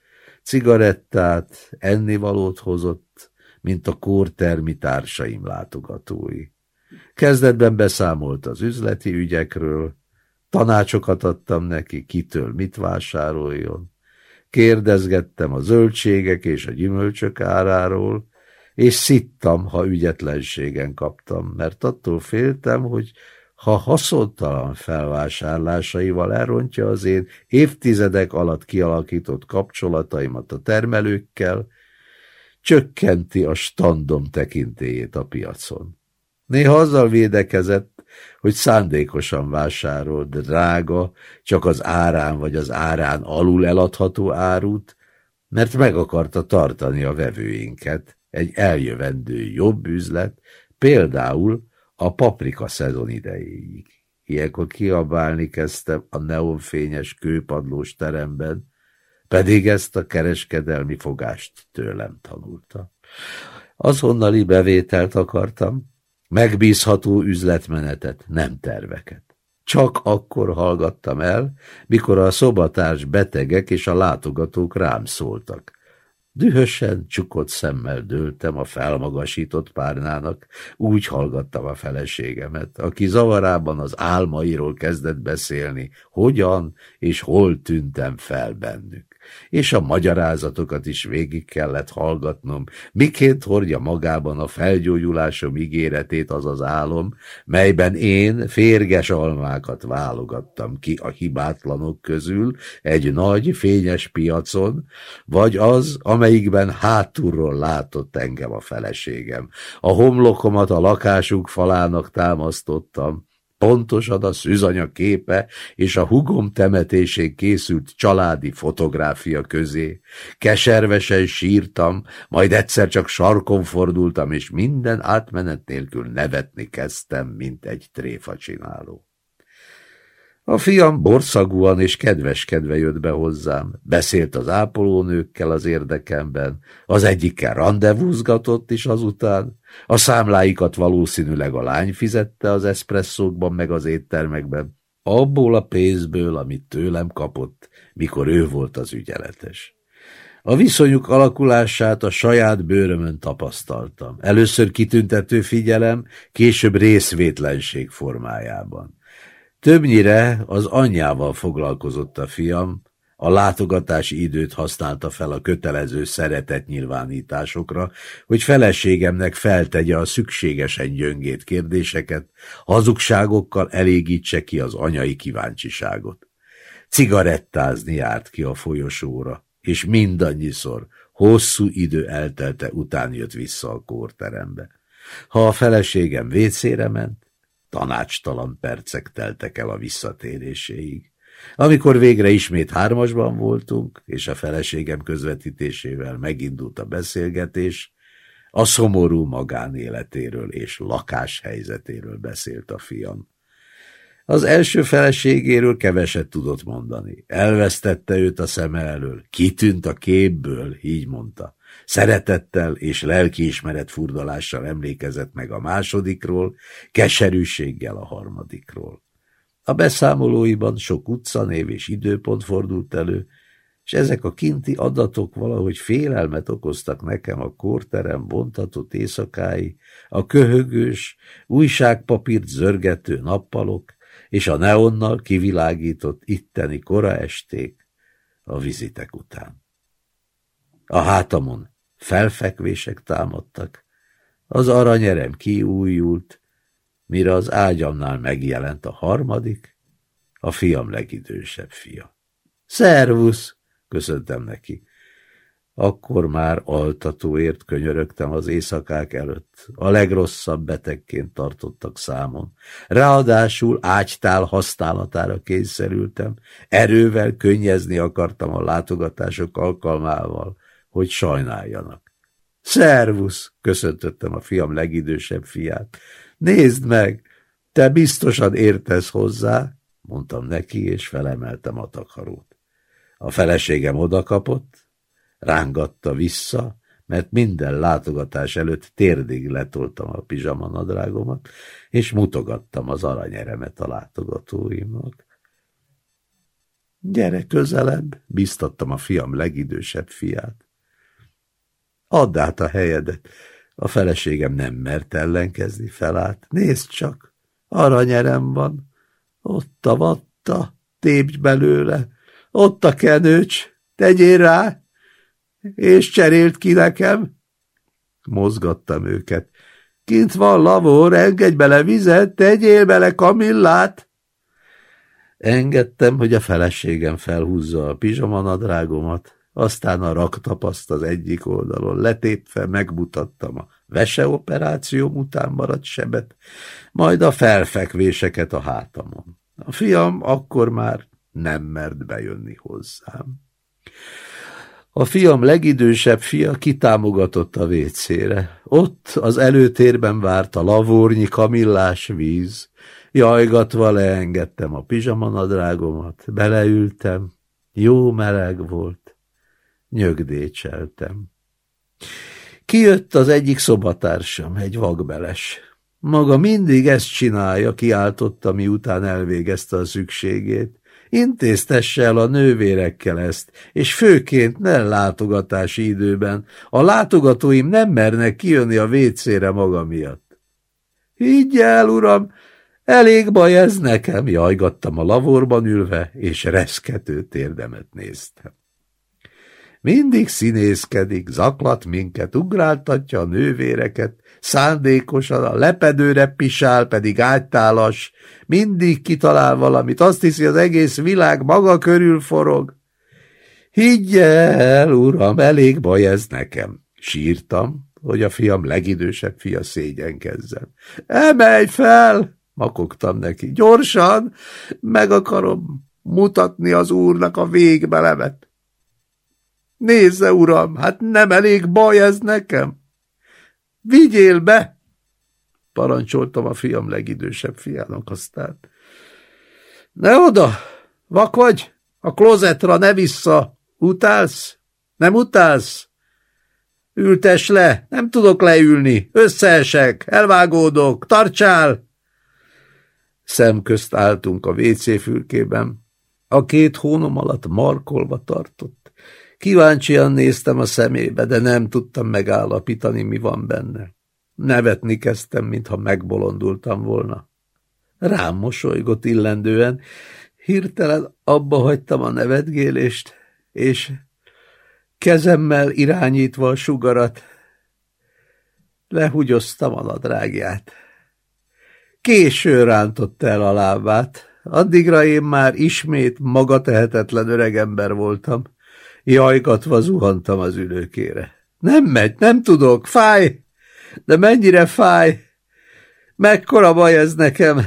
cigarettát, ennivalót hozott, mint a kórtermi társaim látogatói. Kezdetben beszámolt az üzleti ügyekről, tanácsokat adtam neki, kitől mit vásároljon, Kérdezgettem a zöldségek és a gyümölcsök áráról, és szittam, ha ügyetlenségen kaptam, mert attól féltem, hogy ha haszontalan felvásárlásaival elrontja az én évtizedek alatt kialakított kapcsolataimat a termelőkkel, csökkenti a standom tekintélyét a piacon. Néha azzal védekezett, hogy szándékosan vásárol drága, csak az árán vagy az árán alul eladható árut, mert meg akarta tartani a vevőinket, egy eljövendő jobb üzlet, például a paprika szezon idejéig. Ilyenkor kiabálni kezdtem a neonfényes kőpadlós teremben, pedig ezt a kereskedelmi fogást tőlem tanulta. Azonnali bevételt akartam, Megbízható üzletmenetet, nem terveket. Csak akkor hallgattam el, mikor a szobatárs betegek és a látogatók rám szóltak. Dühösen, csukott szemmel dőltem a felmagasított párnának, úgy hallgattam a feleségemet, aki zavarában az álmairól kezdett beszélni, hogyan és hol tűntem fel bennük és a magyarázatokat is végig kellett hallgatnom, miként hordja magában a felgyógyulásom ígéretét az az álom, melyben én férges almákat válogattam ki a hibátlanok közül egy nagy, fényes piacon, vagy az, amelyikben hátulról látott engem a feleségem. A homlokomat a lakásuk falának támasztottam, Pontosan a szűzanya képe és a hugom temetésén készült családi fotográfia közé. Keservesen sírtam, majd egyszer csak sarkon fordultam, és minden átmenet nélkül nevetni kezdtem, mint egy tréfa csináló. A fiam borszagúan és kedveskedve jött be hozzám, beszélt az ápolónőkkel az érdekemben, az egyikkel rendezvúzgatott is azután, a számláikat valószínűleg a lány fizette az eszpresszókban meg az éttermekben, abból a pénzből, amit tőlem kapott, mikor ő volt az ügyeletes. A viszonyuk alakulását a saját bőrömön tapasztaltam. Először kitüntető figyelem, később részvétlenség formájában. Többnyire az anyjával foglalkozott a fiam, a látogatási időt használta fel a kötelező szeretetnyilvánításokra, hogy feleségemnek feltegye a szükségesen gyöngét kérdéseket, hazugságokkal elégítse ki az anyai kíváncsiságot. Cigarettázni járt ki a folyosóra, és mindannyiszor hosszú idő eltelte után jött vissza a kórterembe. Ha a feleségem vécére ment, tanácstalan percek teltek el a visszatéréséig. Amikor végre ismét hármasban voltunk, és a feleségem közvetítésével megindult a beszélgetés, a szomorú magánéletéről és lakáshelyzetéről beszélt a fiam. Az első feleségéről keveset tudott mondani. Elvesztette őt a szeme elől, kitűnt a képből, így mondta. Szeretettel és lelkiismeret furdalással emlékezett meg a másodikról, keserűséggel a harmadikról. A beszámolóiban sok utcanév és időpont fordult elő, és ezek a kinti adatok valahogy félelmet okoztak nekem a kórterem bontatott éjszakái, a köhögős, újságpapírt zörgető nappalok, és a neonnal kivilágított itteni kora esték a vizitek után. A hátamon felfekvések támadtak, az aranyerem kiújult, mire az ágyamnál megjelent a harmadik, a fiam legidősebb fia. Szervusz, köszöntem neki. Akkor már altatóért könyörögtem az éjszakák előtt. A legrosszabb betegként tartottak számon. Ráadásul ágytál használatára kényszerültem. Erővel könnyezni akartam a látogatások alkalmával, hogy sajnáljanak. Szervusz, köszöntöttem a fiam legidősebb fiát. Nézd meg, te biztosan értesz hozzá, mondtam neki, és felemeltem a takarót. A feleségem odakapott, rángatta vissza, mert minden látogatás előtt térdig letoltam a pizsamanadrágomat, és mutogattam az aranyeremet a látogatóimnak. Gyere közelebb, biztattam a fiam legidősebb fiát. Add át a helyedet. A feleségem nem mert ellenkezni felállt. Nézd csak, aranyerem van. Ott a vatta, tépj belőle. Ott a kenőcs, tegyél rá, és cserélt ki nekem. Mozgattam őket. Kint van lavor, engedj bele vizet, tegyél bele kamillát. Engedtem, hogy a feleségem felhúzza a pizsamanadrágomat, aztán a raktapaszt az egyik oldalon letépve megmutattam a veseoperáció után maradt sebet, majd a felfekvéseket a hátamon. A fiam akkor már nem mert bejönni hozzám. A fiam legidősebb fia kitámogatott a vécére. Ott az előtérben várt a lavórnyi kamillás víz. Jajgatva leengedtem a pizsamanadrágomat, beleültem. Jó meleg volt. Nyögdécseltem. Kijött az egyik szobatársam, egy vakbeles. Maga mindig ezt csinálja, kiáltotta, miután elvégezte a szükségét. Intéztesse el a nővérekkel ezt, és főként ne látogatási időben. A látogatóim nem mernek kijönni a vécére maga miatt. Higgy el, uram, elég baj ez nekem, jajgattam a lavorban ülve, és reszkető térdemet néztem. Mindig színészkedik, zaklat minket, ugráltatja a nővéreket, szándékosan a lepedőre pisál, pedig ágytálas, mindig kitalál valamit, azt hiszi, az egész világ maga körül forog. Higgye el, uram, elég baj ez nekem. Sírtam, hogy a fiam legidősebb fia szégyenkezzen. Emelj fel! makogtam neki. Gyorsan, meg akarom mutatni az úrnak a végbelemet. Nézze, uram, hát nem elég baj ez nekem? Vigyél be! Parancsoltam a fiam legidősebb fiának aztán. Ne oda! Vak vagy? A klozetra ne vissza! Utálsz? Nem utálsz? Ültes le! Nem tudok leülni! Összeesek! Elvágódok! Tartsál! Szemközt álltunk a WC fülkében. A két hónom alatt markolva tartott. Kíváncsian néztem a szemébe, de nem tudtam megállapítani, mi van benne. Nevetni kezdtem, mintha megbolondultam volna. Rám mosolygott illendően, hirtelen abba hagytam a nevetgélést, és kezemmel irányítva a sugarat, lehugyoztam a nadrágját. Késő rántott el a lábát, addigra én már ismét magatehetetlen öregember voltam. Jajgatva zuhantam az ülőkére. Nem megy, nem tudok, fáj, de mennyire fáj. Mekkora baj ez nekem.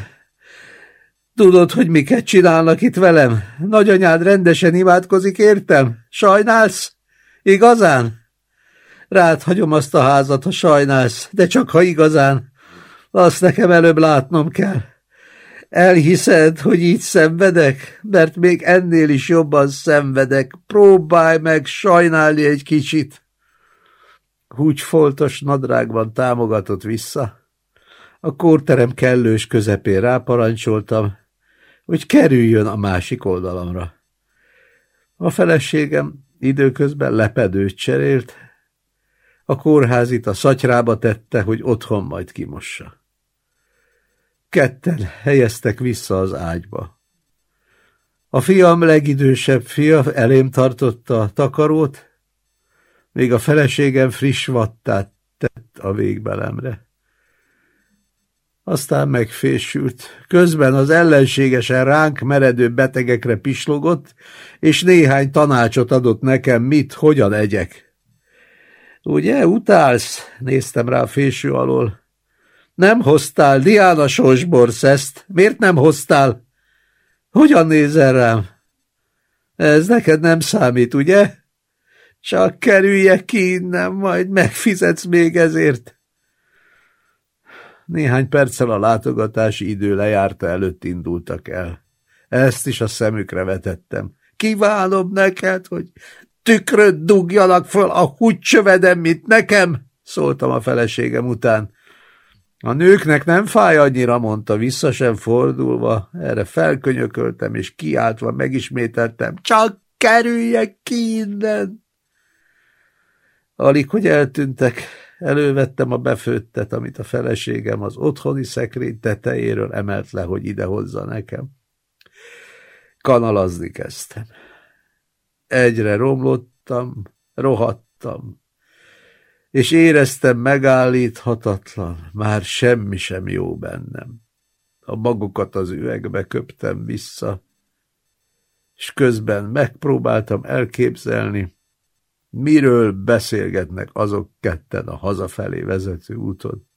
Tudod, hogy miket csinálnak itt velem? Nagyanyád rendesen imádkozik, értem? Sajnálsz? Igazán? Rád hagyom azt a házat, ha sajnálsz, de csak ha igazán. Azt nekem előbb látnom kell. Elhiszed, hogy így szenvedek? Mert még ennél is jobban szenvedek. Próbálj meg sajnálni egy kicsit. Húgyfoltos nadrágban támogatott vissza. A kórterem kellős közepén ráparancsoltam, hogy kerüljön a másik oldalamra. A feleségem időközben lepedőt cserélt, a kórházit a szatyrába tette, hogy otthon majd kimossa. Ketten helyeztek vissza az ágyba. A fiam legidősebb fia elém tartotta a takarót, még a feleségem friss vattát tett a végbelemre. Aztán megfésült. Közben az ellenségesen ránk meredő betegekre pislogott, és néhány tanácsot adott nekem, mit, hogyan egyek. Ugye, utálsz? Néztem rá a alól. Nem hoztál Diana Sosborszeszt? Miért nem hoztál? Hogyan nézel rám? Ez neked nem számít, ugye? Csak kerüljek ki innen, majd megfizetsz még ezért. Néhány perccel a látogatási idő lejárta előtt indultak el. Ezt is a szemükre vetettem. Kívánom neked, hogy tükröt dugjanak föl a húgycsövedem, mint nekem, szóltam a feleségem után. A nőknek nem fáj annyira, mondta, vissza sem fordulva. Erre felkönyököltem, és kiáltva megismételtem. Csak kerüljek ki innen! Alig, hogy eltűntek, elővettem a befőttet, amit a feleségem az otthoni szekrény tetejéről emelt le, hogy ide hozza nekem. Kanalazni kezdtem. Egyre romlottam, rohadtam, és éreztem megállíthatatlan, már semmi sem jó bennem. A magukat az üvegbe köptem vissza, és közben megpróbáltam elképzelni, miről beszélgetnek azok ketten a hazafelé vezető úton.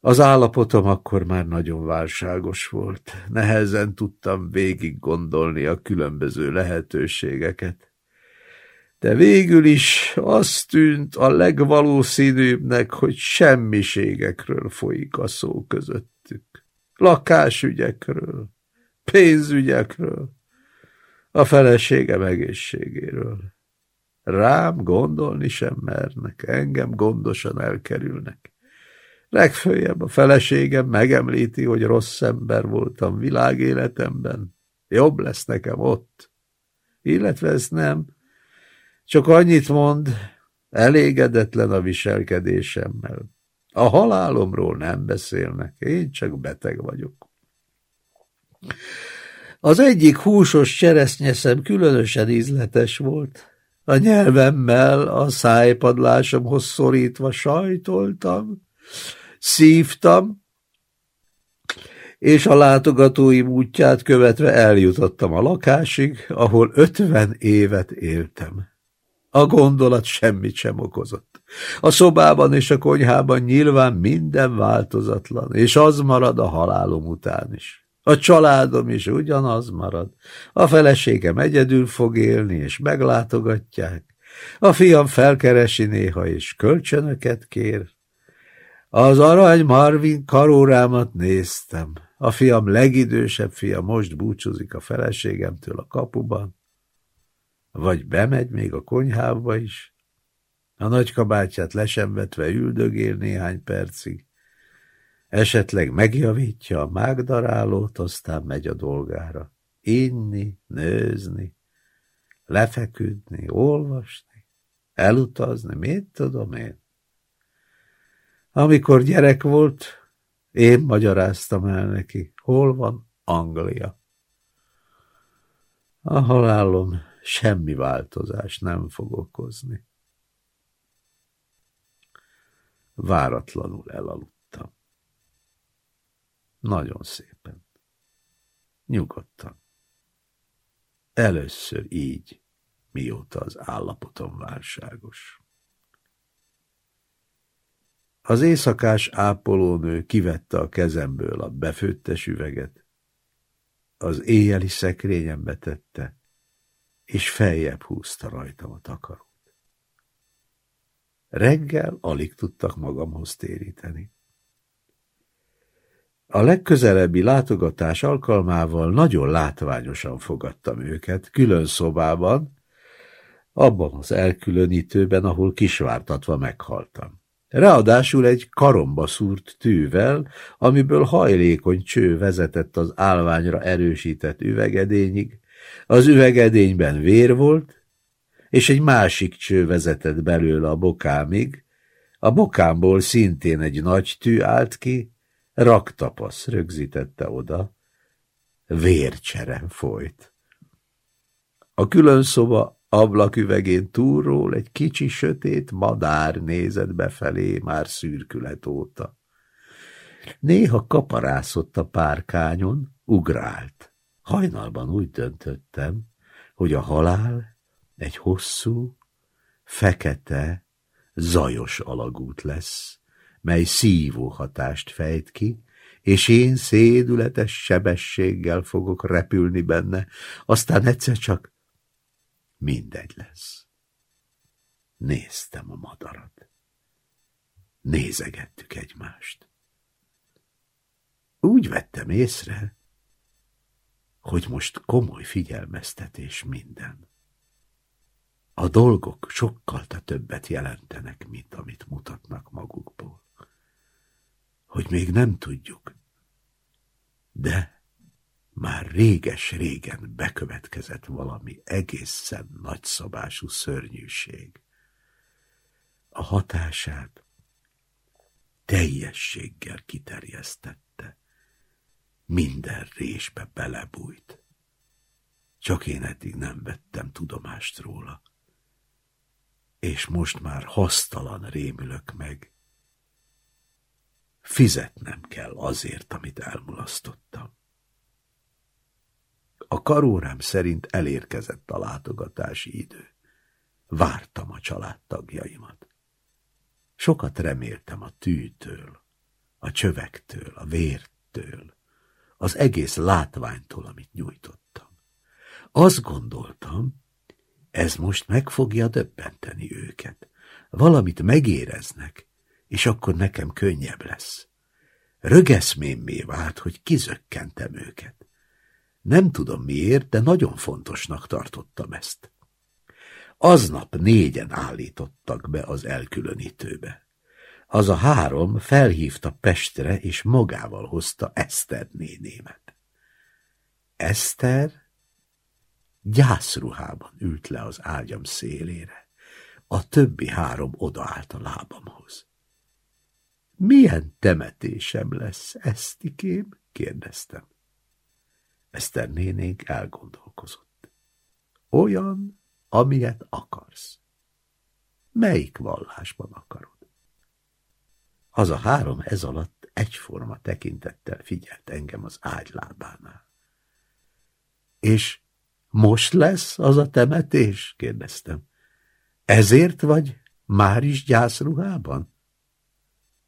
Az állapotom akkor már nagyon válságos volt. Nehezen tudtam végig gondolni a különböző lehetőségeket. De végül is azt tűnt a legvalószínűbbnek, hogy semmiségekről folyik a szó közöttük. Lakásügyekről, pénzügyekről, a feleségem egészségéről. Rám gondolni sem mernek, engem gondosan elkerülnek. Legfőjebb a feleségem megemlíti, hogy rossz ember voltam világéletemben. Jobb lesz nekem ott. Illetve ezt nem. Csak annyit mond, elégedetlen a viselkedésemmel. A halálomról nem beszélnek, én csak beteg vagyok. Az egyik húsos cseresznyeszem különösen ízletes volt. A nyelvemmel a szájpadlásomhoz szorítva sajtoltam, szívtam, és a látogatóim útját követve eljutottam a lakásig, ahol ötven évet éltem. A gondolat semmit sem okozott. A szobában és a konyhában nyilván minden változatlan, és az marad a halálom után is. A családom is ugyanaz marad. A feleségem egyedül fog élni, és meglátogatják. A fiam felkeresi néha, és kölcsönöket kér. Az arany Marvin karórámat néztem. A fiam legidősebb fia most búcsúzik a feleségemtől a kapuban. Vagy bemegy még a konyhába is. A nagykabátját lesemvetve üldögél néhány percig. Esetleg megjavítja a mágdarálót, aztán megy a dolgára. Inni, nőzni. lefeküdni, olvasni, elutazni, mit tudom én. Amikor gyerek volt, én magyaráztam el neki, hol van Anglia. A halálom semmi változás nem fog okozni. Váratlanul elaludtam. Nagyon szépen. Nyugodtan. Először így, mióta az állapotom válságos. Az éjszakás ápolónő kivette a kezemből a befőttes üveget, az éjjeli szekrényembe tette, és feljebb húzta rajtam a takarót. Reggel alig tudtak magamhoz téríteni. A legközelebbi látogatás alkalmával nagyon látványosan fogadtam őket, külön szobában, abban az elkülönítőben, ahol kisvártatva meghaltam. Ráadásul egy karomba szúrt tűvel, amiből hajlékony cső vezetett az állványra erősített üvegedényig, az üvegedényben vér volt, és egy másik cső vezetett belőle a bokámig, a bokámból szintén egy nagy tű állt ki, raktapasz rögzítette oda, vércserem folyt. A külön szoba ablaküvegén túlról egy kicsi sötét madár nézett befelé már szürkület óta. Néha kaparászott a párkányon, ugrált. Hajnalban úgy döntöttem, hogy a halál egy hosszú, fekete, zajos alagút lesz, mely szívó hatást fejt ki, és én szédületes sebességgel fogok repülni benne, aztán egyszer csak mindegy lesz. Néztem a madarat. Nézegettük egymást. Úgy vettem észre, hogy most komoly figyelmeztetés minden. A dolgok sokkal többet jelentenek, mint amit mutatnak magukból. Hogy még nem tudjuk, de már réges-régen bekövetkezett valami egészen nagyszabású szörnyűség. A hatását teljességgel kiterjesztette. Minden résbe belebújt. Csak én eddig nem vettem tudomást róla. És most már hasztalan rémülök meg. Fizetnem kell azért, amit elmulasztottam. A karórám szerint elérkezett a látogatási idő. Vártam a családtagjaimat. Sokat reméltem a tűtől, a csövektől, a vértől, az egész látványtól, amit nyújtottam. Azt gondoltam, ez most meg fogja döbbenteni őket. Valamit megéreznek, és akkor nekem könnyebb lesz. Rögeszmémmé vált, hogy kizökkentem őket. Nem tudom miért, de nagyon fontosnak tartottam ezt. Aznap négyen állítottak be az elkülönítőbe. Az a három felhívta Pestre, és magával hozta Eszter nénémet. Eszter gyászruhában ült le az ágyam szélére. A többi három odaállt a lábamhoz. Milyen temetésem lesz, Esztikém? kérdeztem. Eszter nénénk elgondolkozott. Olyan, amilyet akarsz. Melyik vallásban akarod? Az a három ez alatt egyforma tekintettel figyelt engem az ágylábánál. És most lesz az a temetés? kérdeztem. Ezért vagy már is gyászruhában?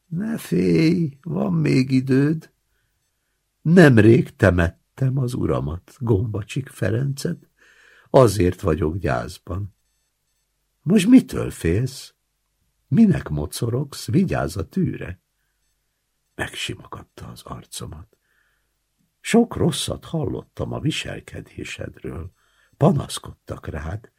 Ne félj, van még időd. Nemrég temet szerettem az uramat, Gombacsik Ferencet, azért vagyok gyászban. Most mitől félsz? Minek mocorogsz? Vigyázz a tűre! Megsimogatta az arcomat. Sok rosszat hallottam a viselkedésedről. Panaszkodtak rád,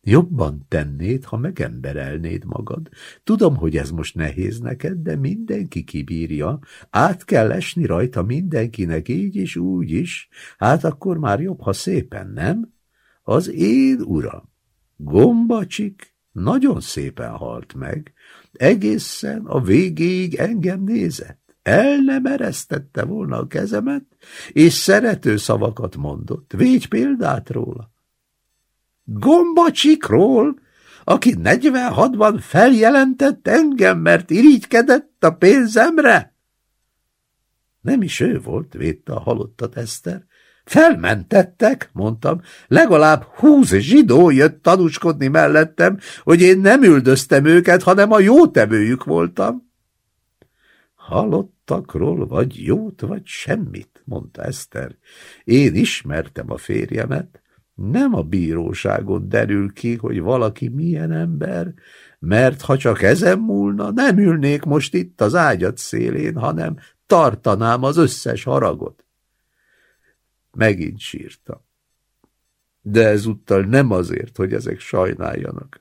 Jobban tennéd, ha megemberelnéd magad. Tudom, hogy ez most nehéz neked, de mindenki kibírja. Át kell esni rajta mindenkinek, így is, úgy is. Hát akkor már jobb, ha szépen, nem? Az én uram, Gombacsik nagyon szépen halt meg, egészen a végéig engem nézett. El nem eresztette volna a kezemet, és szerető szavakat mondott. Végy példát róla. Gombacsikról, aki 46-ban feljelentett engem, mert irigykedett a pénzemre? Nem is ő volt, védte a halottat Eszter. Felmentettek, mondtam, legalább húsz zsidó jött tanúskodni mellettem, hogy én nem üldöztem őket, hanem a jótevőjük voltam. Halottakról vagy jót, vagy semmit, mondta Eszter. Én ismertem a férjemet, nem a bíróságon derül ki, hogy valaki milyen ember, mert ha csak ezen múlna, nem ülnék most itt az ágyat szélén, hanem tartanám az összes haragot. Megint sírtam. De ezúttal nem azért, hogy ezek sajnáljanak.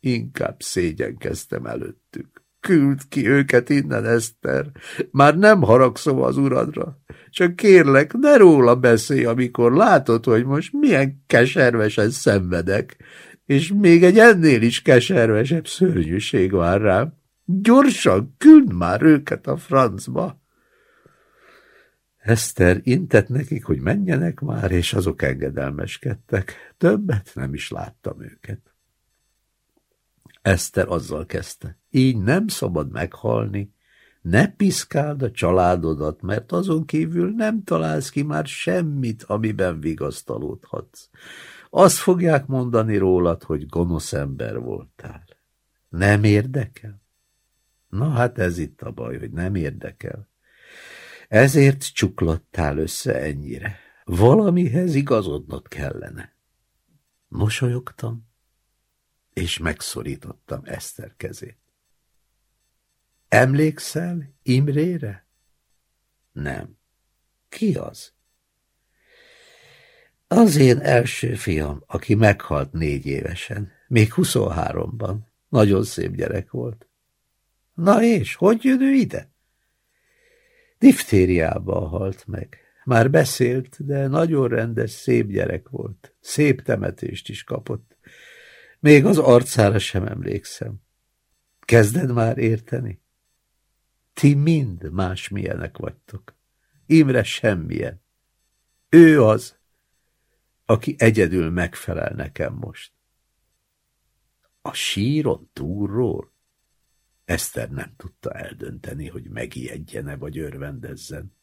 Inkább szégyenkeztem előttük. Küld ki őket innen, Eszter. Már nem haragszom az uradra. Csak kérlek, ne róla beszélj, amikor látod, hogy most milyen keservesen szenvedek, és még egy ennél is keservesebb szörnyűség vár rám. Gyorsan küld már őket a francba! Eszter intett nekik, hogy menjenek már, és azok engedelmeskedtek. Többet nem is láttam őket. Eszter azzal kezdte. Így nem szabad meghalni. Ne piszkáld a családodat, mert azon kívül nem találsz ki már semmit, amiben vigasztalódhatsz. Azt fogják mondani rólad, hogy gonosz ember voltál. Nem érdekel? Na hát ez itt a baj, hogy nem érdekel. Ezért csuklottál össze ennyire. Valamihez igazodnod kellene. Mosolyogtam, és megszorítottam Eszter kezét. Emlékszel Imrére? Nem. Ki az? Az én első fiam, aki meghalt négy évesen, még huszonháromban. Nagyon szép gyerek volt. Na és, hogy jön ő ide? Diftériába halt meg. Már beszélt, de nagyon rendes, szép gyerek volt. Szép temetést is kapott. Még az arcára sem emlékszem. Kezded már érteni? Ti mind másmilyenek vagytok. Imre semmilyen. Ő az, aki egyedül megfelel nekem most. A síron túlról? Eszter nem tudta eldönteni, hogy megijedjene vagy örvendezzen.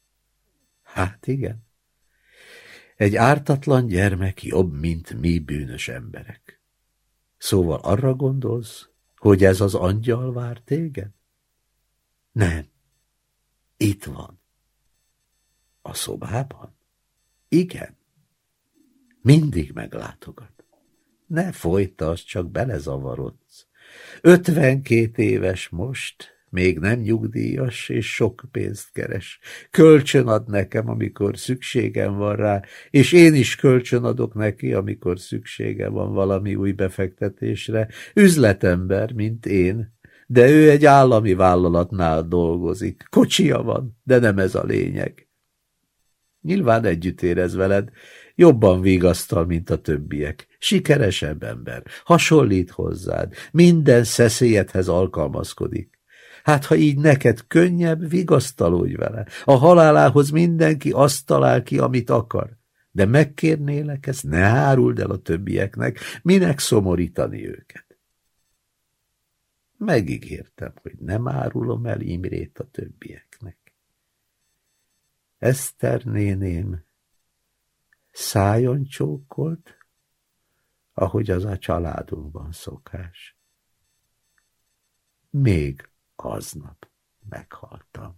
Hát igen. Egy ártatlan gyermek jobb, mint mi bűnös emberek. Szóval arra gondolsz, hogy ez az angyal vár téged? Nem. Itt van. A szobában? Igen. Mindig meglátogat. Ne folytasd, csak belezavarodsz. Ötvenkét éves most, még nem nyugdíjas, és sok pénzt keres. Kölcsön ad nekem, amikor szükségem van rá, és én is kölcsön adok neki, amikor szüksége van valami új befektetésre. Üzletember, mint én, de ő egy állami vállalatnál dolgozik. Kocsia van, de nem ez a lényeg. Nyilván együtt érez veled, jobban vigasztal, mint a többiek. Sikeresebb ember, hasonlít hozzád, minden szeszélyedhez alkalmazkodik. Hát, ha így neked könnyebb, vigasztalódj vele. A halálához mindenki azt talál ki, amit akar. De megkérnélek ezt, ne áruld el a többieknek, minek szomorítani őket. Megígértem, hogy nem árulom el Imrét a többieknek. Eszter néném szájon csókolt, ahogy az a családunkban szokás. Még aznap meghaltam.